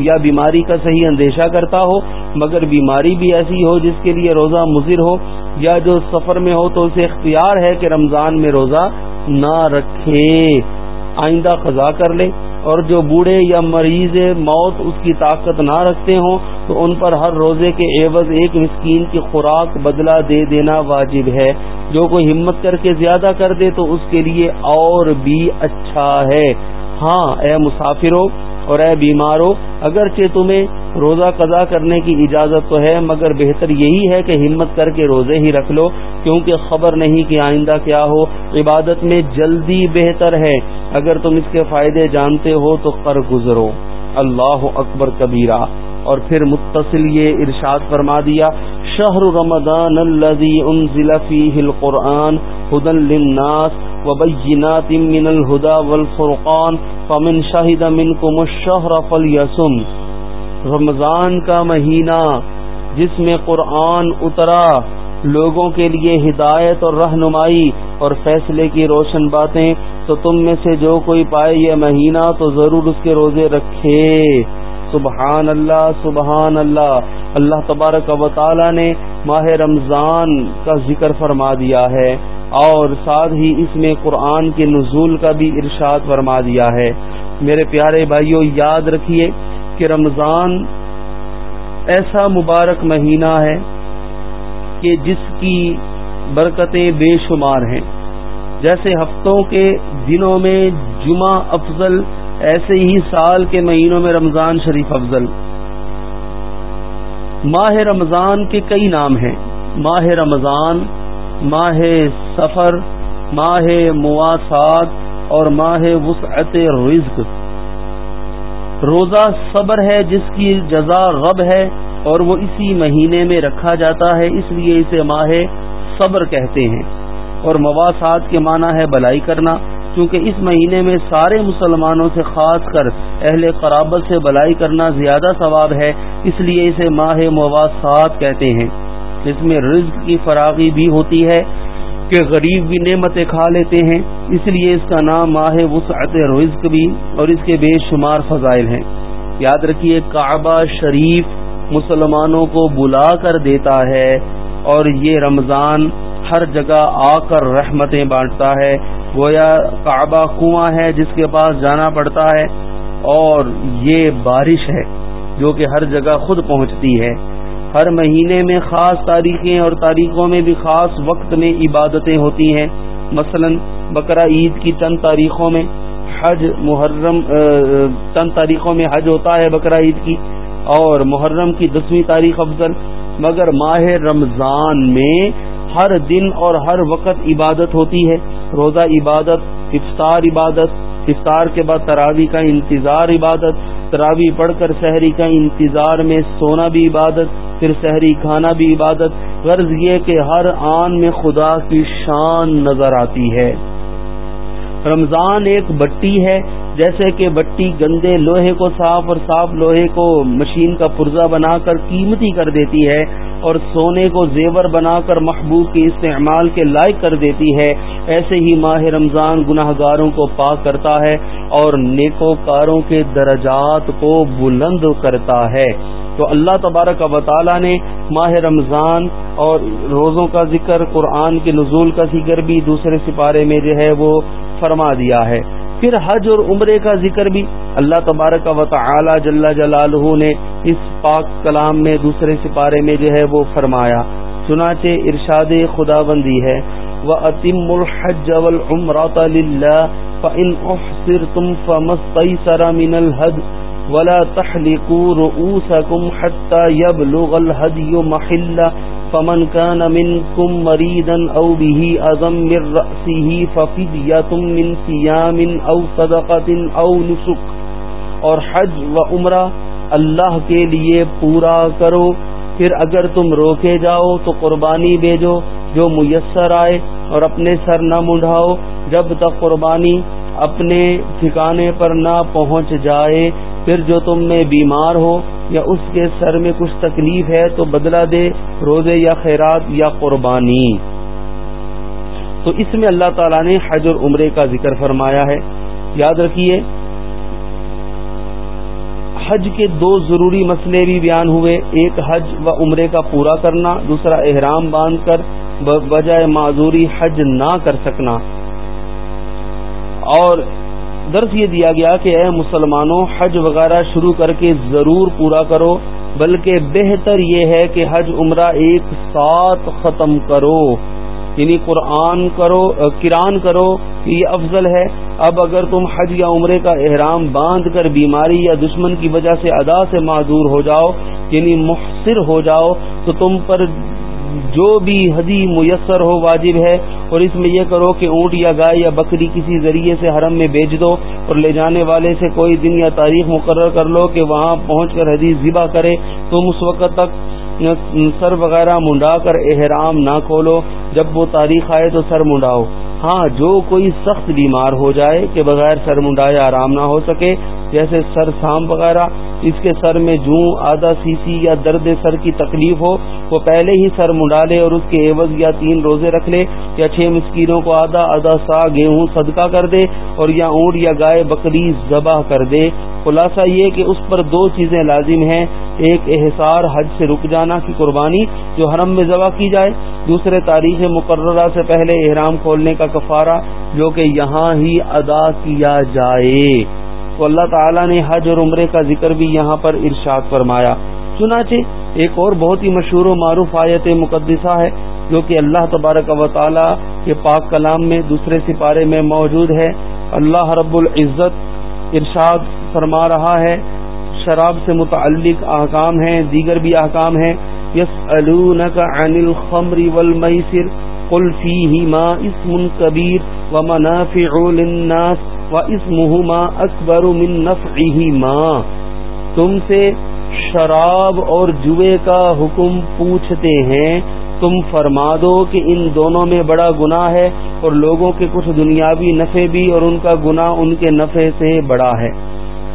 یا بیماری کا صحیح اندیشہ کرتا ہو، مگر بیماری بھی ایسی ہو جس کے لیے روزہ مضر ہو یا جو سفر میں ہو تو اسے اختیار ہے کہ رمضان میں روزہ نہ رکھے۔ آئندہ قضا کر لے۔ اور جو بوڑھے یا مریض موت اس کی طاقت نہ رکھتے ہوں، تو ان پر ہر روزے کے عوض ایک مسکین کی خوراک بدلہ دے دینا واجب ہے۔ جو کوئی ہمت کر کے زیادہ کر دے تو اس کے لیے اور بھی اچھا ہے۔ ہاں اے مسافروں اور اے بیماروں اگرچہ تمہیں روزہ قضا کرنے کی اجازت تو ہے، مگر بہتر یہی ہے کہ ہمت کر کے روزے ہی رکھ لو، کیونکہ خبر نہیں کہ آئندہ کیا ہو، عبادت میں جلدی بہتر ہے۔ اگر تم اس کے فائدے جانتے ہو تو کر گزرو۔ اللہ اکبر کبیرہ۔ اور پھر متصل یہ ارشاد فرما دیا شہر رمضان الذي انزل فيه القرآن هدى للناس وبينات من الهدى والفرقان، فمن شهد منكم الشهر فليصم. رمضان کا مہینہ جس میں قرآن اترا، لوگوں کے لیے ہدایت اور رہنمائی اور فیصلے کی روشن باتیں، تو تم میں سے جو کوئی پائے یہ مہینہ تو ضرور اس کے روزے رکھے۔ سبحان اللہ سبحان اللہ۔ اللہ تبارک و تعالی نے ماہ رمضان کا ذکر فرما دیا ہے اور ساتھ ہی اس میں قرآن کے نزول کا بھی ارشاد فرما دیا ہے۔ میرے پیارے بھائیوں یاد رکھیے کہ رمضان ایسا مبارک مہینہ ہے کہ جس کی برکتیں بے شمار ہیں۔ جیسے ہفتوں کے دنوں میں جمعہ افضل، ایسے ہی سال کے مہینوں میں رمضان شریف افضل۔ ماہ رمضان کے کئی نام ہیں۔ ماہ رمضان، ماہ سفر، ماہ مواسات اور ماہ وسعت رزق۔ روزہ صبر ہے جس کی جزا غب ہے اور وہ اسی مہینے میں رکھا جاتا ہے، اس لیے اسے ماہ صبر کہتے ہیں۔ اور مواسات کے معنی ہے بلائی کرنا۔ کیونکہ اس مہینے میں سارے مسلمانوں سے خاص کر اہل قرابت سے بلائی کرنا زیادہ ثواب ہے، اس لیے اسے ماہ مواسات کہتے ہیں۔ اس میں رزق کی فراغی بھی ہوتی ہے کہ غریب بھی نعمتیں کھا لیتے ہیں، اس لیے اس کا نام ماہ وسعت رزق بھی اور اس کے بے شمار فضائل ہیں۔ یاد رکھیے، کعبہ شریف مسلمانوں کو بلا کر دیتا ہے اور یہ رمضان ہر جگہ آ کر رحمتیں بانٹتا ہے۔ گویا کعبہ کنواں ہے جس کے پاس جانا پڑتا ہے۔ اور یہ بارش ہے جو کہ ہر جگہ خود پہنچتی ہے۔ ہر مہینے میں خاص تاریخیں اور تاریخوں میں بھی خاص وقت میں عبادتیں ہوتی ہیں۔ مثلا بقرہ عید کی چند تاریخوں میں حج محرم چند تاریخوں میں حج ہوتا ہے بقرہ عید کی۔ اور محرم کی دسویں تاریخ افضل۔ مگر ماہ رمضان میں ہر دن اور ہر وقت عبادت ہوتی ہے۔ روزہ عبادت، افطار عبادت، افطار کے بعد تراوی کا انتظار عبادت، تراوی پڑھ کر شہری کا انتظار میں سونا بھی عبادت، پھر شہری کھانا بھی عبادت۔ غرض یہ کہ ہر آن میں خدا کی شان نظر آتی ہے۔ رمضان ایک بٹی ہے۔ جیسے کہ بٹی گندے لوہے کو صاف اور صاف لوہے کو مشین کا پرزا بنا کر قیمتی کر دیتی ہے اور سونے کو زیور بنا کر محبوب کے استعمال کے لائق کر دیتی ہے، ایسے ہی ماہ رمضان گناہ گاروں کو پاک کرتا ہے اور نیکوکاروں کے درجات کو بلند کرتا ہے۔ تو اللہ تبارک و تعالی نے ماہ رمضان اور روزوں کا ذکر قرآن کے نزول کا ذکر بھی دوسرے سپارے میں جو ہے وہ فرما دیا ہے۔ پھر حج اور عمرے کا ذکر بھی اللہ تبارک و تعالی جل جلالہ نے اس پاک کلام میں دوسرے سپارے میں جو ہے وہ فرمایا۔ چنانچہ ارشاد خدا بندی ہے وہ عطم الحج والعمرات للہ فإن أحصرتم فمستيسر من الهد ولا تحلقوا رؤوسكم حتى يبلغ الهدي محله فمن كان منكم مريدا او به اذى من راسه ففديه من صيام او صدقه او نسك. اور حج و عمرہ اللہ کے لیے پورا کرو. پھر اگر تم روکے جاؤ تو قربانی بھیجو، جو میسر آئے اور اپنے سر نہ مڈھاؤ جب تک قربانی اپنے ٹھکانے پر نہ پہنچ جائے پھر جو تم میں بیمار ہو یا اس کے سر میں کچھ تکلیف ہے تو بدلہ دے روزے یا خیرات یا قربانی۔ تو اس میں اللہ تعالیٰ نے حج اور عمرے کا ذکر فرمایا ہے۔ یاد رکھیے، حج کے دو ضروری مسئلے بھی بیان ہوئے۔ ایک، حج و عمرے کا پورا کرنا۔ دوسرا، احرام باندھ کر بجائے معذوری حج نہ کر سکنا۔ اور درس یہ دیا گیا کہ اے مسلمانوں، حج وغیرہ شروع کر کے ضرور پورا کرو، بلکہ بہتر یہ ہے کہ حج عمرہ ایک ساتھ ختم کرو۔ یعنی قرآن کرو کران کرو یہ افضل ہے۔ اب اگر تم حج یا عمرے کا احرام باندھ کر بیماری یا دشمن کی وجہ سے ادا سے معذور ہو جاؤ یعنی محصر ہو جاؤ، تو تم پر جو بھی حدی میسر ہو واجب ہے اور اس میں یہ کرو کہ اونٹ یا گائے یا بکری کسی ذریعے سے حرم میں بیچ دو اور لے جانے والے سے کوئی دن یا تاریخ مقرر کر لو کہ وہاں پہنچ کر حدیث ذبح کرے۔ تم اس وقت تک سر وغیرہ منڈا کر احرام نہ کھولو۔ جب وہ تاریخ آئے تو سر منڈاؤ۔ ہاں جو کوئی سخت بیمار ہو جائے کہ بغیر سر منڈائے آرام نہ ہو سکے جیسے سر سام وغیرہ، اس کے سر میں جوں آدھا سی یا درد سر کی تکلیف ہو، وہ پہلے ہی سر منڈا لے اور اس کے عوض یا تین روزے رکھ لے، یا چھ مسکینوں کو آدھا آدھا سا گیہوں صدقہ کر دے اور یا اونٹ یا گائے بکری ذبح کر دے۔ خلاصہ یہ کہ اس پر دو چیزیں لازم ہیں، ایک احسار حج سے رک جانا کی قربانی جو حرم میں ذبح کی جائے، دوسرے تاریخ مقررہ سے پہلے احرام کھولنے کا کفارہ جو کہ یہاں ہی ادا کیا جائے۔ تو اللہ تعالیٰ نے حج اور عمرے کا ذکر بھی یہاں پر ارشاد فرمایا۔ چنانچہ ایک اور بہت ہی مشہور و معروف آیت مقدسہ ہے جو کہ اللہ تبارک و تعالیٰ کے پاک کلام میں دوسرے سپارے میں موجود ہے۔ اللہ رب العزت ارشاد فرما رہا ہے، شراب سے متعلق احکام ہیں، دیگر بھی احکام ہیں۔ یس عن الخمر والمیسر قل فیہما اسم کبیر ومنافع للناس۔ واسمهما اکبر من نفعہما تم سے شراب اور جوئے کا حکم پوچھتے ہیں۔ تم فرما دو کہ ان دونوں میں بڑا گناہ ہے اور لوگوں کے کچھ دنیاوی نفع بھی اور ان کا گناہ ان کے نفع سے بڑا ہے۔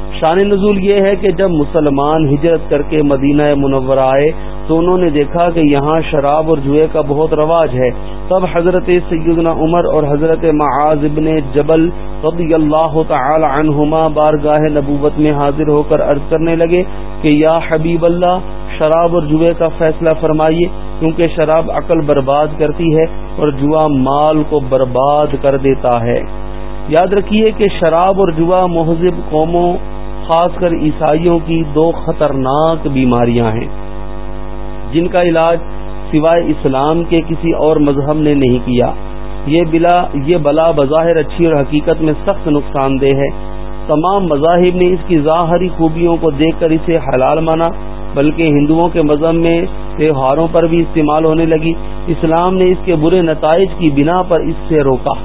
شان نزول یہ ہے کہ جب مسلمان ہجرت کر کے مدینہ منورہ آئے تو انہوں نے دیکھا کہ یہاں شراب اور جوئے کا بہت رواج ہے۔ تب حضرت سیدنا عمر اور حضرت معاذ ابن جبل رضی اللہ تعالی عنہما بارگاہ نبوت میں حاضر ہو کر عرض کرنے لگے کہ یا حبیب اللہ، شراب اور جوئے کا فیصلہ فرمائیے، کیونکہ شراب عقل برباد کرتی ہے اور جوا مال کو برباد کر دیتا ہے۔ یاد رکھیے کہ شراب اور جوا مہذب قوموں خاص کر عیسائیوں کی دو خطرناک بیماریاں ہیں، جن کا علاج سوائے اسلام کے کسی اور مذہب نے نہیں کیا۔ یہ بلا یہ بلا بظاہر اچھی اور حقیقت میں سخت نقصان دہ ہے۔ تمام مذاہب نے اس کی ظاہری خوبیوں کو دیکھ کر اسے حلال مانا، بلکہ ہندوؤں کے مذہب میں تہواروں پر بھی استعمال ہونے لگی۔ اسلام نے اس کے برے نتائج کی بنا پر اس سے روکا،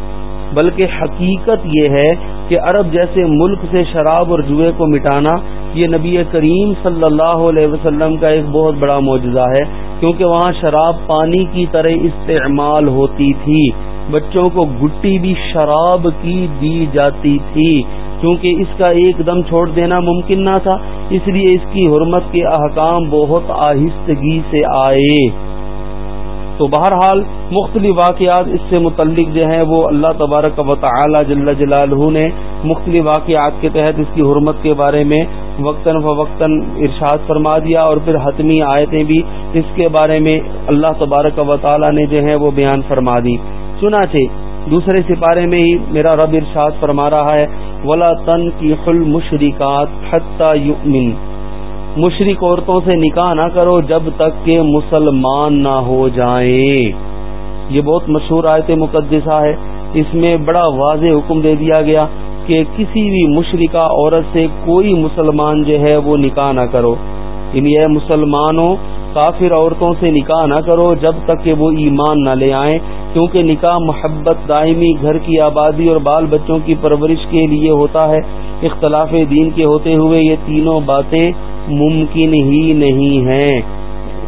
بلکہ حقیقت یہ ہے کہ عرب جیسے ملک سے شراب اور جوئے کو مٹانا یہ نبی کریم صلی اللہ علیہ وسلم کا ایک بہت بڑا معجزہ ہے، کیونکہ وہاں شراب پانی کی طرح استعمال ہوتی تھی۔ بچوں کو گٹی بھی شراب کی دی جاتی تھی، کیونکہ اس کا ایک دم چھوڑ دینا ممکن نہ تھا، اس لیے اس کی حرمت کے احکام بہت آہستگی سے آئے۔ تو بہرحال مختلف واقعات اس سے متعلق جو ہیں وہ اللہ تبارک و تعالی جل جلالہ نے مختلف واقعات کے تحت اس کی حرمت کے بارے میں وقتاً فوقتاً ارشاد فرما دیا اور پھر حتمی آیتیں بھی اس کے بارے میں اللہ تبارک و تعالی نے جو ہیں وہ بیان فرما دی۔ سنا دوسرے سپارے میں ہی میرا رب ارشاد فرما رہا ہے، ولا تن کی خل مشرقات یؤمن مشرق عورتوں سے نکاح نہ کرو جب تک کہ مسلمان نہ ہو جائیں۔ یہ بہت مشہور آیت مقدسہ ہے۔ اس میں بڑا واضح حکم دے دیا گیا کہ کسی بھی مشرقہ عورت سے کوئی مسلمان جو ہے وہ نکاح نہ کرو۔ یعنی ان یہ مسلمانوں کافر عورتوں سے نکاح نہ کرو جب تک کہ وہ ایمان نہ لے آئیں۔ کیونکہ نکاح محبت، دائمی گھر کی آبادی اور بال بچوں کی پرورش کے لیے ہوتا ہے۔ اختلاف دین کے ہوتے ہوئے یہ تینوں باتیں ممکن ہی نہیں ہیں۔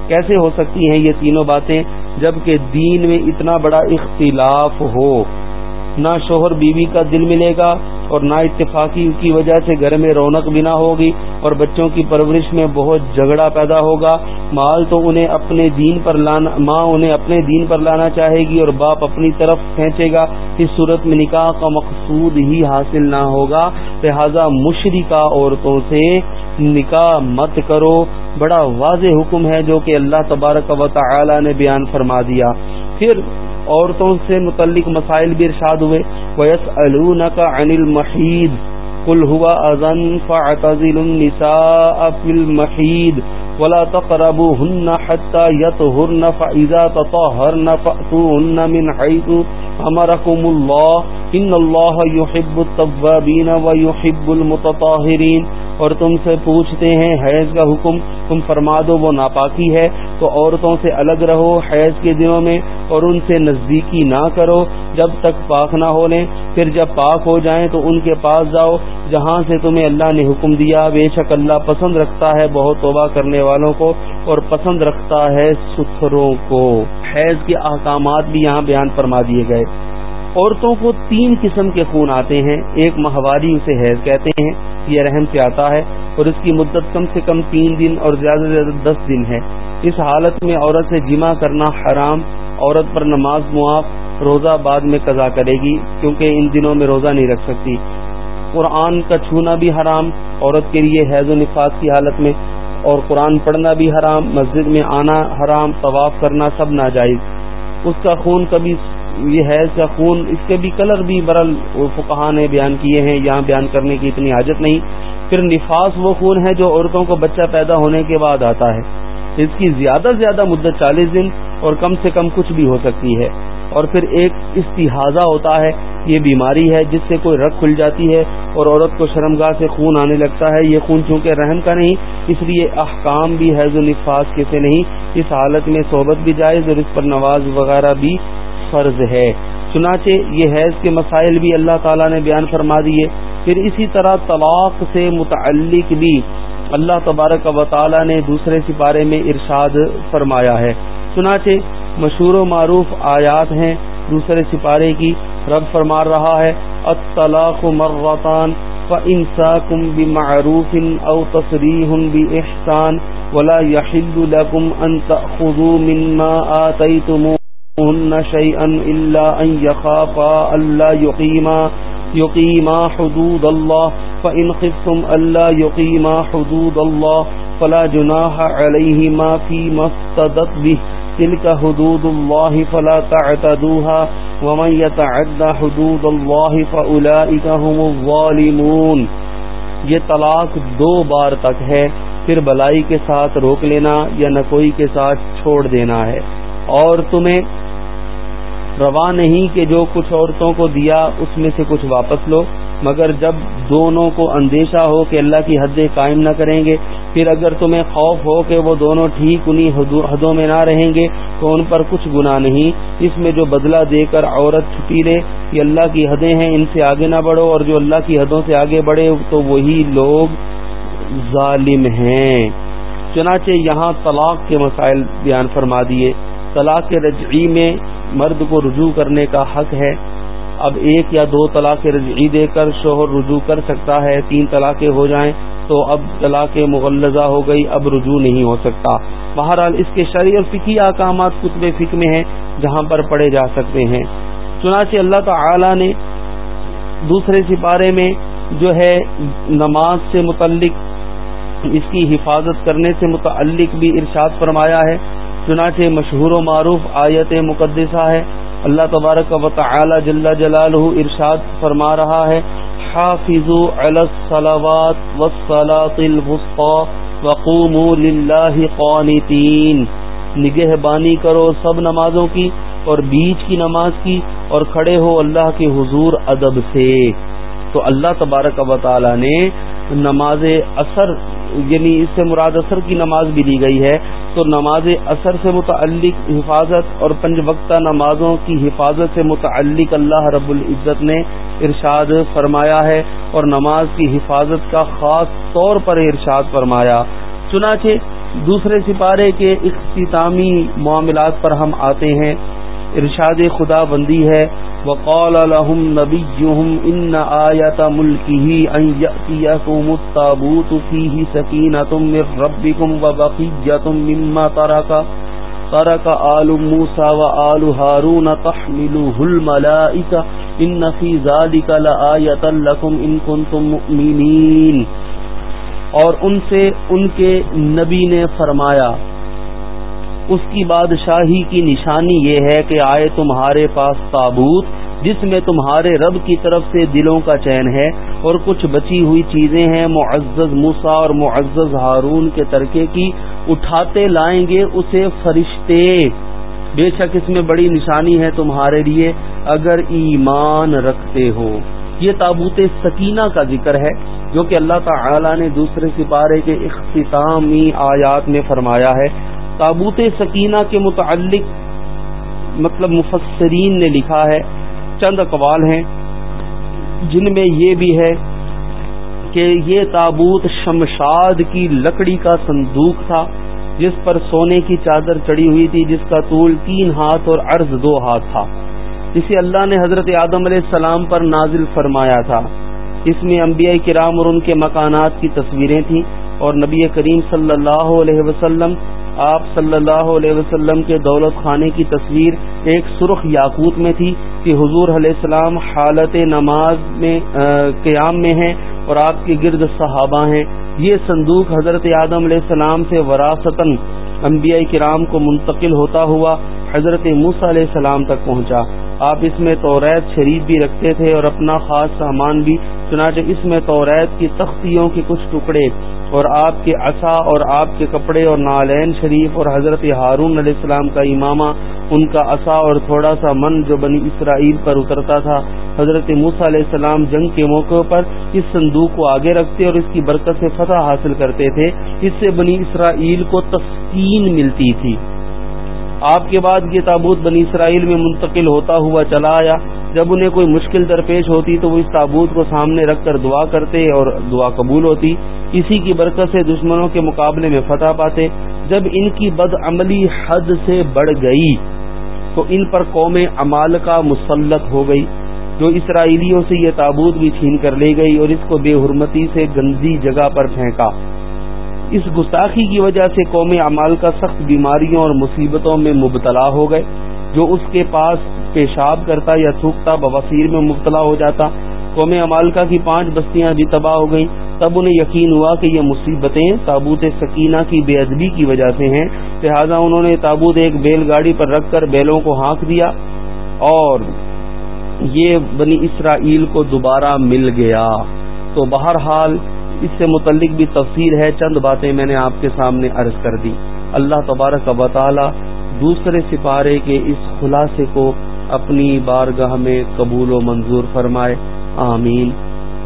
کیسے ہو سکتی ہیں یہ تینوں باتیں؟ جبکہ دین میں اتنا بڑا اختلاف ہو، نہ شوہر بیوی کا دل ملے گا اور نہ اتفاقی کی وجہ سے گھر میں رونق بھی نہ ہوگی۔ اور بچوں کی پرورش میں بہت جھگڑا پیدا ہوگا۔ مال تو انہیں اپنے دین پر لانا، ماں انہیں اپنے دین پر لانا چاہے گی اور باپ اپنی طرف کھینچے گا۔ اس صورت میں نکاح کا مقصود ہی حاصل نہ ہوگا۔ لہذا مشرقہ عورتوں سے نکاح مت کرو۔ بڑا واضح حکم ہے جو کہ اللہ تبارک و تعالی نے بیان فرما دیا۔ پھر عورتوں سے متعلق مسائل بھی ارشاد ہوئے۔ ویس کا انل محید قل هو اذن فعتزل النساء في المحيض ولا تقربوهن حتى يطهرن فاذا تطهرن فاتوهن من حيث امركم الله ان الله يحب التوابين ويحب المتطهرين اور تم سے پوچھتے ہیں حیض کا حکم، تم فرما دو وہ ناپاکی ہے، تو عورتوں سے الگ رہو حیض کے دنوں میں اور ان سے نزدیکی نہ کرو۔ جب تک پاک نہ ہو لیں پھر جب پاک ہو جائیں تو ان کے پاس جاؤ، جہاں سے تمہیں اللہ نے حکم دیا۔ بے شک اللہ پسند رکھتا ہے بہت توبہ کرنے والوں کو اور پسند رکھتا ہے ستھروں کو۔ حیض کے احکامات بھی یہاں بیان فرما دیے گئے۔ عورتوں کو تین قسم کے خون آتے ہیں۔ ایک ماہواری اسے حیض کہتے ہیں، یہ رحم سے آتا ہے اور اس کی مدت کم سے کم تین دن اور زیادہ سے زیادہ دس دن ہے۔ اس حالت میں عورت سے جمع کرنا حرام، عورت پر نماز معاف، روزہ بعد میں قضا کرے گی، کیونکہ ان دنوں میں روزہ نہیں رکھ سکتی۔ قرآن کا چھونا بھی حرام، عورت کے لیے حیض و نفاذ کی حالت میں، اور قرآن پڑھنا بھی حرام، مسجد میں آنا حرام، طواف کرنا سب ناجائز۔ اس کا خون کبھی یہ ہے کا خون، اس کے بھی کلر بھی برل فقہ نے بیان کیے ہیں، یہاں بیان کرنے کی اتنی حاجت نہیں۔ پھر نفاس وہ خون ہے جو عورتوں کو بچہ پیدا ہونے کے بعد آتا ہے۔ اس کی زیادہ سے زیادہ مدت چالیس دن اور کم سے کم کچھ بھی ہو سکتی ہے۔ اور پھر ایک استحاظہ ہوتا ہے، یہ بیماری ہے جس سے کوئی رگ کھل جاتی ہے اور عورت کو شرمگاہ سے خون آنے لگتا ہے۔ یہ خون چونکہ رحم کا نہیں، اس لیے احکام بھی حیض و نفاس کے سے نہیں۔ اس حالت میں صحبت بھی جائز اور اس پر نواز وغیرہ بھی فرض ہے۔ چنانچہ یہ حیض کے مسائل بھی اللہ تعالیٰ نے بیان فرما دیے۔ پھر اسی طرح طلاق سے متعلق بھی اللہ تبارک و تعالیٰ نے دوسرے سپارے میں ارشاد فرمایا ہے۔ چنانچہ مشہور و معروف آیات ہیں دوسرے سپارے کی۔ رب فرما رہا ہے اطلاق مرتان فإنساكم بمعروف أو تصريح بإحسان ولا يحل لكم أن تأخذوا مما آتيتموهن شيئا إلا أن يخافا ألا يقيما يقيما حدود الله فإن خفتم ألا يقيما حدود الله فلا جناح عليهما فيما افتدت به تلك حدود الله فلا تعتدوها ومن يتعد حدود الله فأولئك هم الظالمون یہ طلاق دو بار تک ہے، پھر بلائی کے ساتھ روک لینا یا نکوئی کے ساتھ چھوڑ دینا ہے۔ اور تمہیں روا نہیں کہ جو کچھ عورتوں کو دیا اس میں سے کچھ واپس لو، مگر جب دونوں کو اندیشہ ہو کہ اللہ کی حدیں قائم نہ کریں گے، پھر اگر تمہیں خوف ہو کہ وہ دونوں ٹھیک انہی حدوں میں نہ رہیں گے، تو ان پر کچھ گنا نہیں۔ اس میں جو بدلہ دے کر عورت چھپی لے یہ اللہ کی حدیں ہیں، ان سے آگے نہ بڑھو، اور جو اللہ کی حدوں سے آگے بڑھے، تو وہی لوگ ظالم ہیں۔ چنانچہ یہاں طلاق کے مسائل بیان فرما دیے۔ طلاق رجعی میں مرد کو رجوع کرنے کا حق ہے۔ اب ایک یا دو طلاق رجعی دے کر شوہر رجوع کر سکتا ہے، تین طلاقیں ہو جائیں تو اب طلاق مغلزہ ہو گئی، اب رجوع نہیں ہو سکتا۔ بہرحال اس کے شرعی اور فکی احکامات کتب فک میں ہیں، جہاں پر پڑھے جا سکتے ہیں۔ چنانچہ اللہ تعالی نے دوسرے سپارے میں جو ہے، نماز سے متعلق، اس کی حفاظت کرنے سے متعلق بھی ارشاد فرمایا ہے۔ چنانچہ مشہور و معروف آیت مقدسہ ہے۔ اللہ تبارک و تعالی جل جلالہ ارشاد فرما رہا ہے۔ حافظوا علی الصلوات والصلاة الوسطى وقوموا للہ قانتین۔ نگہبانی کرو سب نمازوں کی اور بیچ کی نماز کی اور کھڑے ہو اللہ کے حضور ادب سے۔ تو اللہ تبارک و تعالی نے نماز اثر یعنی اس سے مراد اثر کی نماز بھی دی گئی ہے۔ تو نماز اثر سے متعلق حفاظت اور پنج وقتہ نمازوں کی حفاظت سے متعلق اللہ رب العزت نے ارشاد فرمایا ہے اور نماز کی حفاظت کا خاص طور پر ارشاد فرمایا۔ چنانچہ دوسرے سپارے کے اختتامی معاملات پر ہم آتے ہیں۔ ارشاد خدا بندی ہے۔ وقال لهم نبيهم ان آیت ملکه ان یأتیکم التابوت فیه سکینة من ربکم وبقیت مما ترک ترک آل موسى وآل هارون تحمله الملائکة ان فی ذالک لآیتا لکم ان کنتم مؤمنین اور ان سے، ان کے نبی نے فرمایا اس کی بادشاہی کی نشانی یہ ہے کہ آئے تمہارے پاس تابوت، جس میں تمہارے رب کی طرف سے دلوں کا چین ہے اور کچھ بچی ہوئی چیزیں ہیں معزز موسا اور معزز ہارون کے ترکے کی، اٹھاتے لائیں گے اسے فرشتے۔ بے شک اس میں بڑی نشانی ہے تمہارے لیے، اگر ایمان رکھتے ہو۔ یہ تابوت سکینہ کا ذکر ہے، جو کہ اللہ تعالی نے دوسرے سپارے کے اختتامی آیات میں فرمایا ہے۔ تابوت سکینہ کے متعلق مطلب مفسرین نے لکھا ہے، چند اقوال ہیں، جن میں یہ بھی ہے کہ یہ تابوت شمشاد کی لکڑی کا صندوق تھا، جس پر سونے کی چادر چڑی ہوئی تھی، جس کا طول تین ہاتھ اور عرض دو ہاتھ تھا۔ اسے اللہ نے حضرت آدم علیہ السلام پر نازل فرمایا تھا۔ اس میں انبیاء کرام اور ان کے مکانات کی تصویریں تھیں اور نبی کریم صلی اللہ علیہ وسلم آپ صلی اللہ علیہ وسلم کے دولت خانے کی تصویر ایک سرخ یاقوت میں تھی کہ حضور علیہ السلام حالت نماز میں قیام میں ہیں اور آپ کے گرد صحابہ ہیں۔ یہ صندوق حضرت آدم علیہ السلام سے وراثتاً انبیاء کرام کو منتقل ہوتا ہوا حضرت موسیٰ علیہ السلام تک پہنچا۔ آپ اس میں توریت شریف بھی رکھتے تھے اور اپنا خاص سامان بھی، چنانچہ اس میں توریت کی تختیوں کے کچھ ٹکڑے اور آپ کے عصا اور آپ کے کپڑے اور نالین شریف اور حضرت ہارون علیہ السلام کا امامہ، ان کا عصا اور تھوڑا سا من جو بنی اسرائیل پر اترتا تھا۔ حضرت موسا علیہ السلام جنگ کے موقع پر اس صندوق کو آگے رکھتے اور اس کی برکت سے فتح حاصل کرتے تھے۔ اس سے بنی اسرائیل کو تسکین ملتی تھی۔ آپ کے بعد یہ تابوت بنی اسرائیل میں منتقل ہوتا ہوا چلا آیا۔ جب انہیں کوئی مشکل درپیش ہوتی تو وہ اس تابوت کو سامنے رکھ کر دعا کرتے اور دعا قبول ہوتی۔ اسی کی برکت سے دشمنوں کے مقابلے میں فتح پاتے۔ جب ان کی بد عملی حد سے بڑھ گئی تو ان پر قوم امال کا مسلط ہو گئی۔ جو اسرائیلیوں سے یہ تابوت بھی چھین کر لے گئی اور اس کو بے حرمتی سے گندی جگہ پر پھینکا۔ اس گستاخی کی وجہ سے قوم امال کا سخت بیماریوں اور مصیبتوں میں مبتلا ہو گئے، جو اس کے پاس پیشاب کرتا یا تھوکتا، بواسیر میں مبتلا ہو جاتا۔ قوم امالکا کی پانچ بستیاں بھی تباہ ہو گئیں۔ تب انہیں یقین ہوا کہ یہ مصیبتیں تابوت سکینہ کی بے ادبی کی وجہ سے ہیں۔ لہذا انہوں نے تابوت ایک بیل گاڑی پر رکھ کر بیلوں کو ہانک دیا اور یہ بنی اسرائیل کو دوبارہ مل گیا۔ تو بہرحال اس سے متعلق بھی تفصیل ہے، چند باتیں میں نے آپ کے سامنے عرض کر دی۔ اللہ تبارک و تعالی دوسرے سپارے کے اس خلاصے کو اپنی بارگاہ میں قبول و منظور فرمائے۔ آمین۔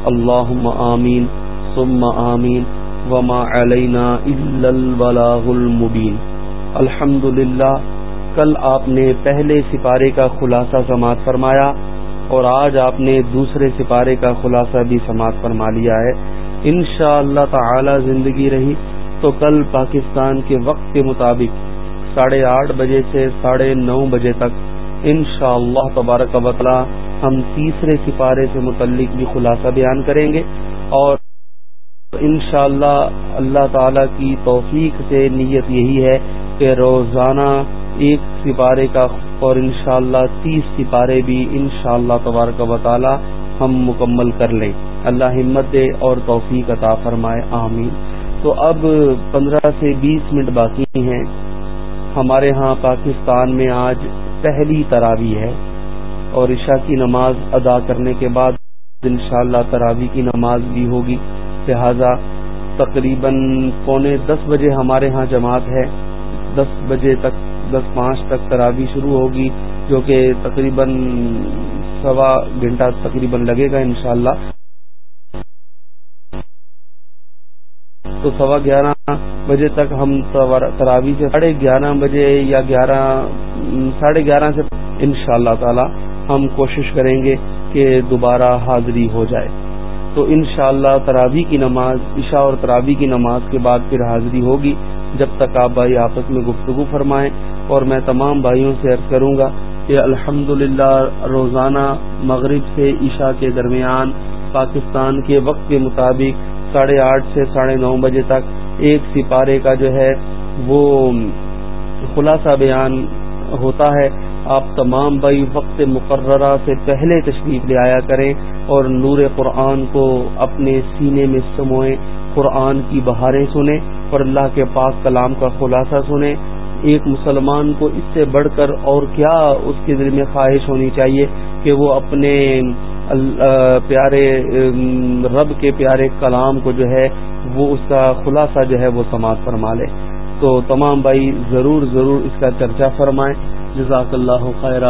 اللہ آمین۔ ثم آمین۔ وما علینا البلاغ المبین۔ الحمد کل آپ نے پہلے سپارے کا خلاصہ سماعت فرمایا اور آج آپ نے دوسرے سپارے کا خلاصہ بھی سماعت فرما لیا ہے۔ ان شاء اللہ تعالی زندگی رہی تو کل پاکستان کے وقت کے مطابق ساڑھے آٹھ بجے سے ساڑھے نو بجے تک ان شاء اللہ تبارک وطلا ہم تیسرے سپارے سے متعلق بھی خلاصہ بیان کریں گے اور ان شاء اللہ اللہ تعالی کی توفیق سے نیت یہی ہے کہ روزانہ ایک سپارے کا اور انشاءاللہ اللہ تیس سپارے بھی ان شاء اللہ تبارک و تعالی ہم مکمل کر لیں۔ اللہ ہمت دے اور توفیق عطا فرمائے، آمین۔ تو اب پندرہ سے بیس منٹ باقی ہیں۔ ہمارے ہاں پاکستان میں آج پہلی تراوی ہے اور عشاء کی نماز ادا کرنے کے بعد انشاءاللہ اللہ تراوی کی نماز بھی ہوگی۔ لہذا تقریباً پونے دس بجے ہمارے ہاں جماعت ہے۔ دس بجے تک، دس پانچ تک تراوی شروع ہوگی، جو کہ تقریباً سوا گھنٹہ تقریباً لگے گا انشاءاللہ۔ تو سوا گیارہ بجے تک ہم تراوی سے ساڑھے گیارہ بجے یا گیارہ ساڑھے گیارہ سے ان شاء اللہ تعالی ہم کوشش کریں گے کہ دوبارہ حاضری ہو جائے۔ تو ان شاء اللہ تراوی کی نماز عشاء اور تراوی کی نماز کے بعد پھر حاضری ہوگی۔ جب تک آپ بھائی آپس میں گفتگو فرمائیں اور میں تمام بھائیوں سے عرض کروں گا کہ الحمد روزانہ مغرب سے عشاء کے درمیان پاکستان کے وقت کے مطابق ساڑھے آٹھ سے ساڑھے نو بجے تک ایک سپارے کا جو ہے وہ خلاصہ بیان ہوتا ہے۔ آپ تمام بھائی وقت مقررہ سے پہلے تشریف لے آیا کریں اور نور قرآن کو اپنے سینے میں سموئیں، قرآن کی بہاریں سنیں، اور اللہ کے پاک کلام کا خلاصہ سنیں۔ ایک مسلمان کو اس سے بڑھ کر اور کیا اس کے دل میں خواہش ہونی چاہیے کہ وہ اپنے پیارے رب کے پیارے کلام کو جو ہے وہ اس کا خلاصہ جو ہے وہ سماعت فرما لے۔ تو تمام بھائی ضرور ضرور اس کا چرچا فرمائیں۔ جزاک اللہ خیر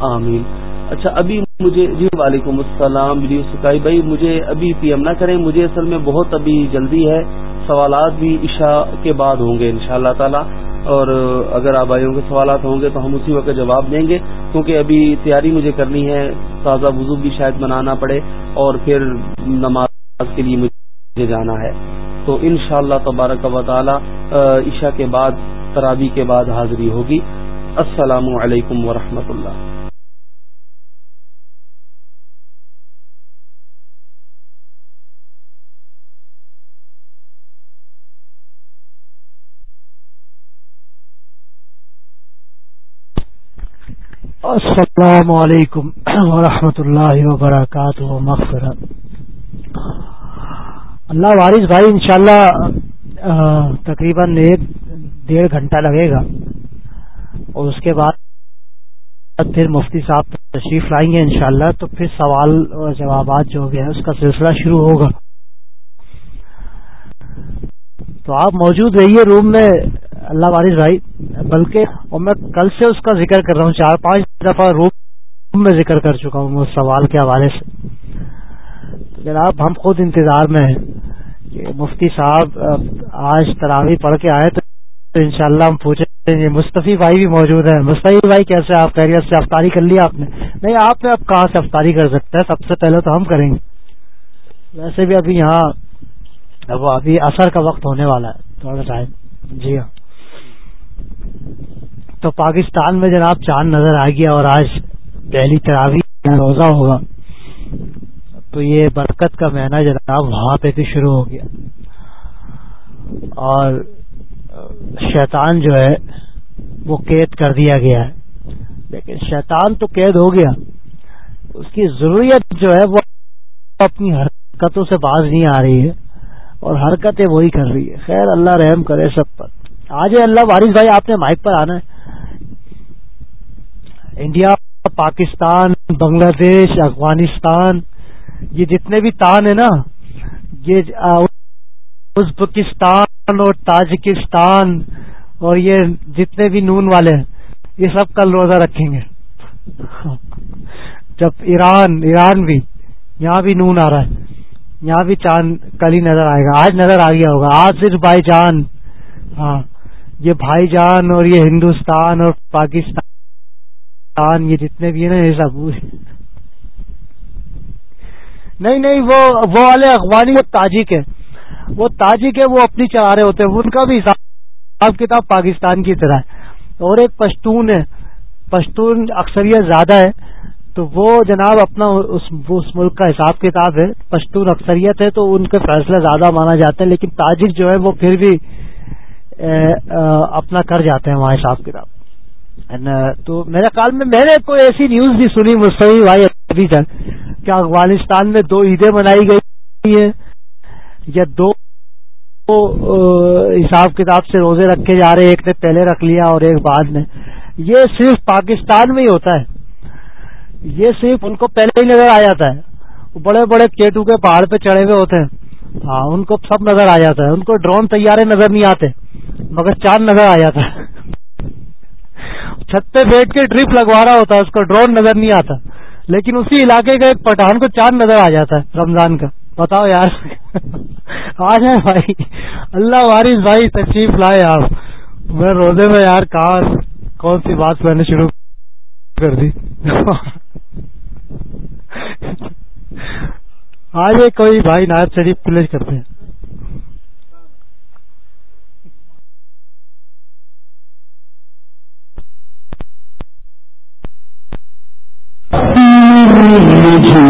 آمین۔ اچھا ابھی مجھے جی وعلیکم السلام۔ جی، سکائی بھائی، مجھے ابھی پی ایم نہ کریں، مجھے اصل میں بہت ابھی جلدی ہے، سوالات بھی عشاء کے بعد ہوں گے ان شاء اللہ تعالی۔ اور اگر آپ بھائیوں کے سوالات ہوں گے تو ہم اسی وقت جواب دیں گے، کیونکہ ابھی تیاری مجھے کرنی ہے، تازہ وضو بھی شاید منانا پڑے اور پھر نماز کے لیے مجھے جانا ہے۔ تو ان شاء اللہ تبارک و تعالی عشاء کے بعد، ترابی کے بعد حاضری ہوگی۔ السلام علیکم ورحمۃ اللہ۔ السلام علیکم ورحمۃ اللہ وبرکاتہ، مغفرت۔ اللہ وارث بھائی، انشاءاللہ تقریباً ایک ڈیڑھ گھنٹہ لگے گا۔ اور اس کے بعد پھر مفتی صاحب تشریف لائیں گے انشاءاللہ، تو پھر سوال اور جوابات جو ہو ہے اس کا سلسلہ شروع ہوگا۔ تو آپ موجود رہیے روم میں، اللہ وارث بھائی، بلکہ اور میں کل سے اس کا ذکر کر رہا ہوں، چار پانچ دفعہ روم میں ذکر کر چکا ہوں، اس سوال کے حوالے سے۔ جناب، ہم خود انتظار میں ہیں کہ مفتی صاحب، آج تراوی پڑھ کے آئے تو انشاءاللہ ہم پوچھیں گے مصطفی بھائی بھی موجود ہیں۔ مصطفی بھائی، کیسے آپ خیریت سے افطاری کر لیا آپ نے؟ نہیں، آپ نے اب کہاں سے افطاری کر سکتے ہیں؟ سب سے پہلے تو ہم کریں گے۔ ویسے بھی ابھی یہاں اب ابھی اثر کا وقت ہونے والا ہے، تھوڑا ٹائم جی ہاں۔ تو پاکستان میں جناب چاند نظر آ گیا اور آج دہلی تراوی روزہ ہوگا۔ تو یہ برکت کا مہینہ جناب وہاں پہ بھی شروع ہو گیا۔ اور شیطان جو ہے، وہ قید کر دیا گیا ہے۔ لیکن شیطان تو قید ہو گیا۔ اس کی ضروریت جو ہے، وہ اپنی حرکتوں سے باز نہیں آ رہی ہے۔ اور حرکتیں وہی کر رہی ہے۔ خیر، اللہ رحم کرے سب پر۔ آج اللہ، وارث بھائی، آپ نے مائک پر آنا ہے۔ انڈیا پاکستان بنگلہ دیش افغانستان یہ جتنے بھی تان ہیں نا، یہ ازبکستان اور تاجکستان اور یہ جتنے بھی نون والے ہیں، یہ سب کل روزہ رکھیں گے۔ جب ایران ایران بھی، یہاں بھی نون آ رہا ہے۔ یہاں بھی چاند کل ہی نظر آئے گا۔ آج نظر آ گیا ہوگا۔ آج صرف بھائی جان۔ ہاں۔ یہ بھائی جان اور یہ ہندوستان اور پاکستان، یہ جتنے بھی ہیں نا، یہ سب۔ نہیں نہیں، وہ وہ والے اخبانی وہ تاجک ہے وہ تاجک ہے وہ اپنی چلا رہے ہوتے ہیں۔ ان کا بھی حساب کتاب پاکستان کی طرح ہے۔ اور ایک پشتون ہے۔ پشتون اکثریت زیادہ ہے۔ تو وہ جناب اپنا اس ملک کا حساب کتاب ہے، پشتون اکثریت ہے تو ان کے فیصلے زیادہ مانا جاتے ہیں، لیکن تاجک جو ہے وہ پھر بھی اپنا کر جاتے ہیں وہاں حساب کتاب۔ تو میرے خیال میں میں نے کوئی ایسی نیوز بھی سنی مستوی بھائی، ابھی تک کہ افغانستان میں دو عیدیں منائی گئی ہیں، یا دو حساب کتاب سے روزے رکھے جا رہے ایک نے پہلے رکھ لیا اور ایک بعد میں۔ یہ صرف پاکستان میں ہی ہوتا ہے۔ یہ صرف ان کو پہلے ہی نظر آ جاتا ہے۔ بڑے بڑے کیٹو کے پہاڑ پہ چڑھے ہوئے ہوتے ہیں۔ ہاں ان کو سب نظر آ جاتا ہے۔ ان کو ڈرون تیارے نظر نہیں آتے، مگر چاند نظر آ جاتا ہے۔ چھت پہ بیٹھ کے ڈرپ لگوا رہا ہوتا ہے، اس کو ڈرون نظر نہیں آتا۔ لیکن اسی علاقے کا ایک پٹھان کو چاند نظر آ جاتا ہے، رمضان کا۔ بتاؤ یار۔ آ جائے بھائی۔ اللہ وارث بھائی تشریف لائے آپ۔ میں روزے میں یار کہاں، کون سی بات میں نے شروع کر دی۔ آج کوئی بھائی نائب شریف پلیز کرتے ہیں۔ جی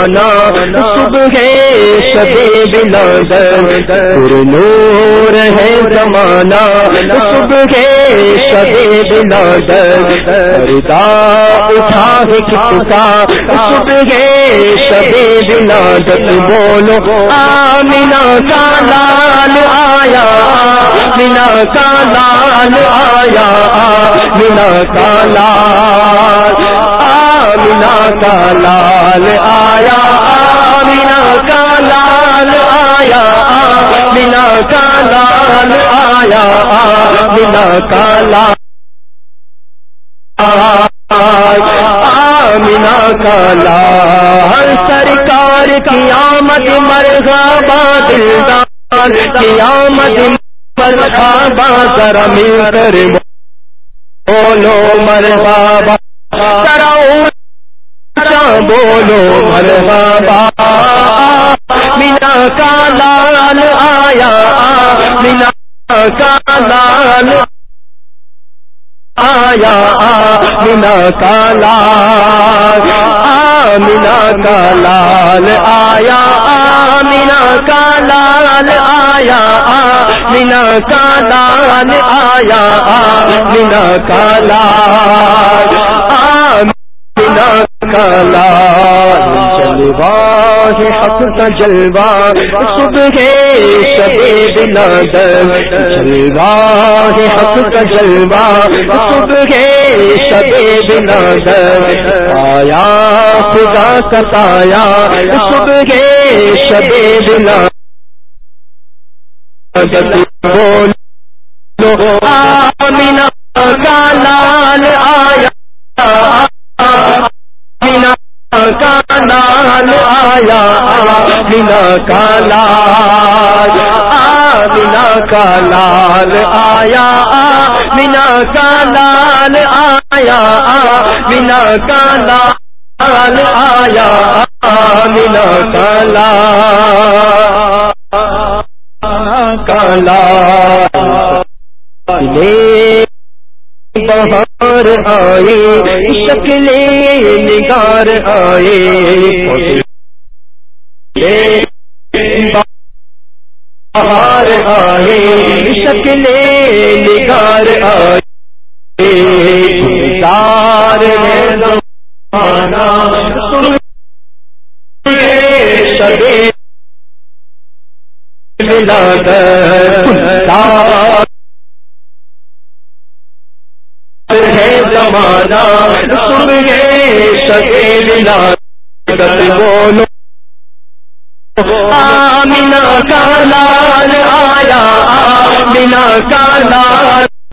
زمانہ صبح ہے بلا در نور ہے زمانہ، صبح ہے شبے بلا در اٹھا چکا صبح شبے بلا در بولو، آمینہ کا لال آیا مینا کا لال آیا مینا کا لال آمینہ کا لال آیا مینا کا لال آیا مینا کا لال آیا مینا کا لال آمینہ کا لال۔ سرکار کی آمد مرغابا دلدار کی آمد مرغابا ذرا مل کر بولو مرغابا ذرا اچھا بولو مرغابا مینا کا لال آیا۔ مینا کا لال آیا۔ مینا کا لال۔ مینا کا لال آیا۔ مینا کا لال آیا۔ مینا کا لال آیا۔ مینا کا لال۔ مینا کا جلوا ہے حق کا جلوا صبح سبے بلا در جلوا ہے حق کا جلوا صبح سبے بلا در آیا، خدا کا سایا صبح سبے بلا بولو، آمینہ کا لال آیا کا لال آیا مینا کا لال مینا کا لال آیا مینا کا لال آیا مینا کا لال آیا مینا کا لال کا لال۔ بہار آئے شکل نگار آئے۔ بہار آئے شکل نگار آئے۔ سار سبے ملا کر۔ بولو آمینہ کا لال آیا آمینہ کا لال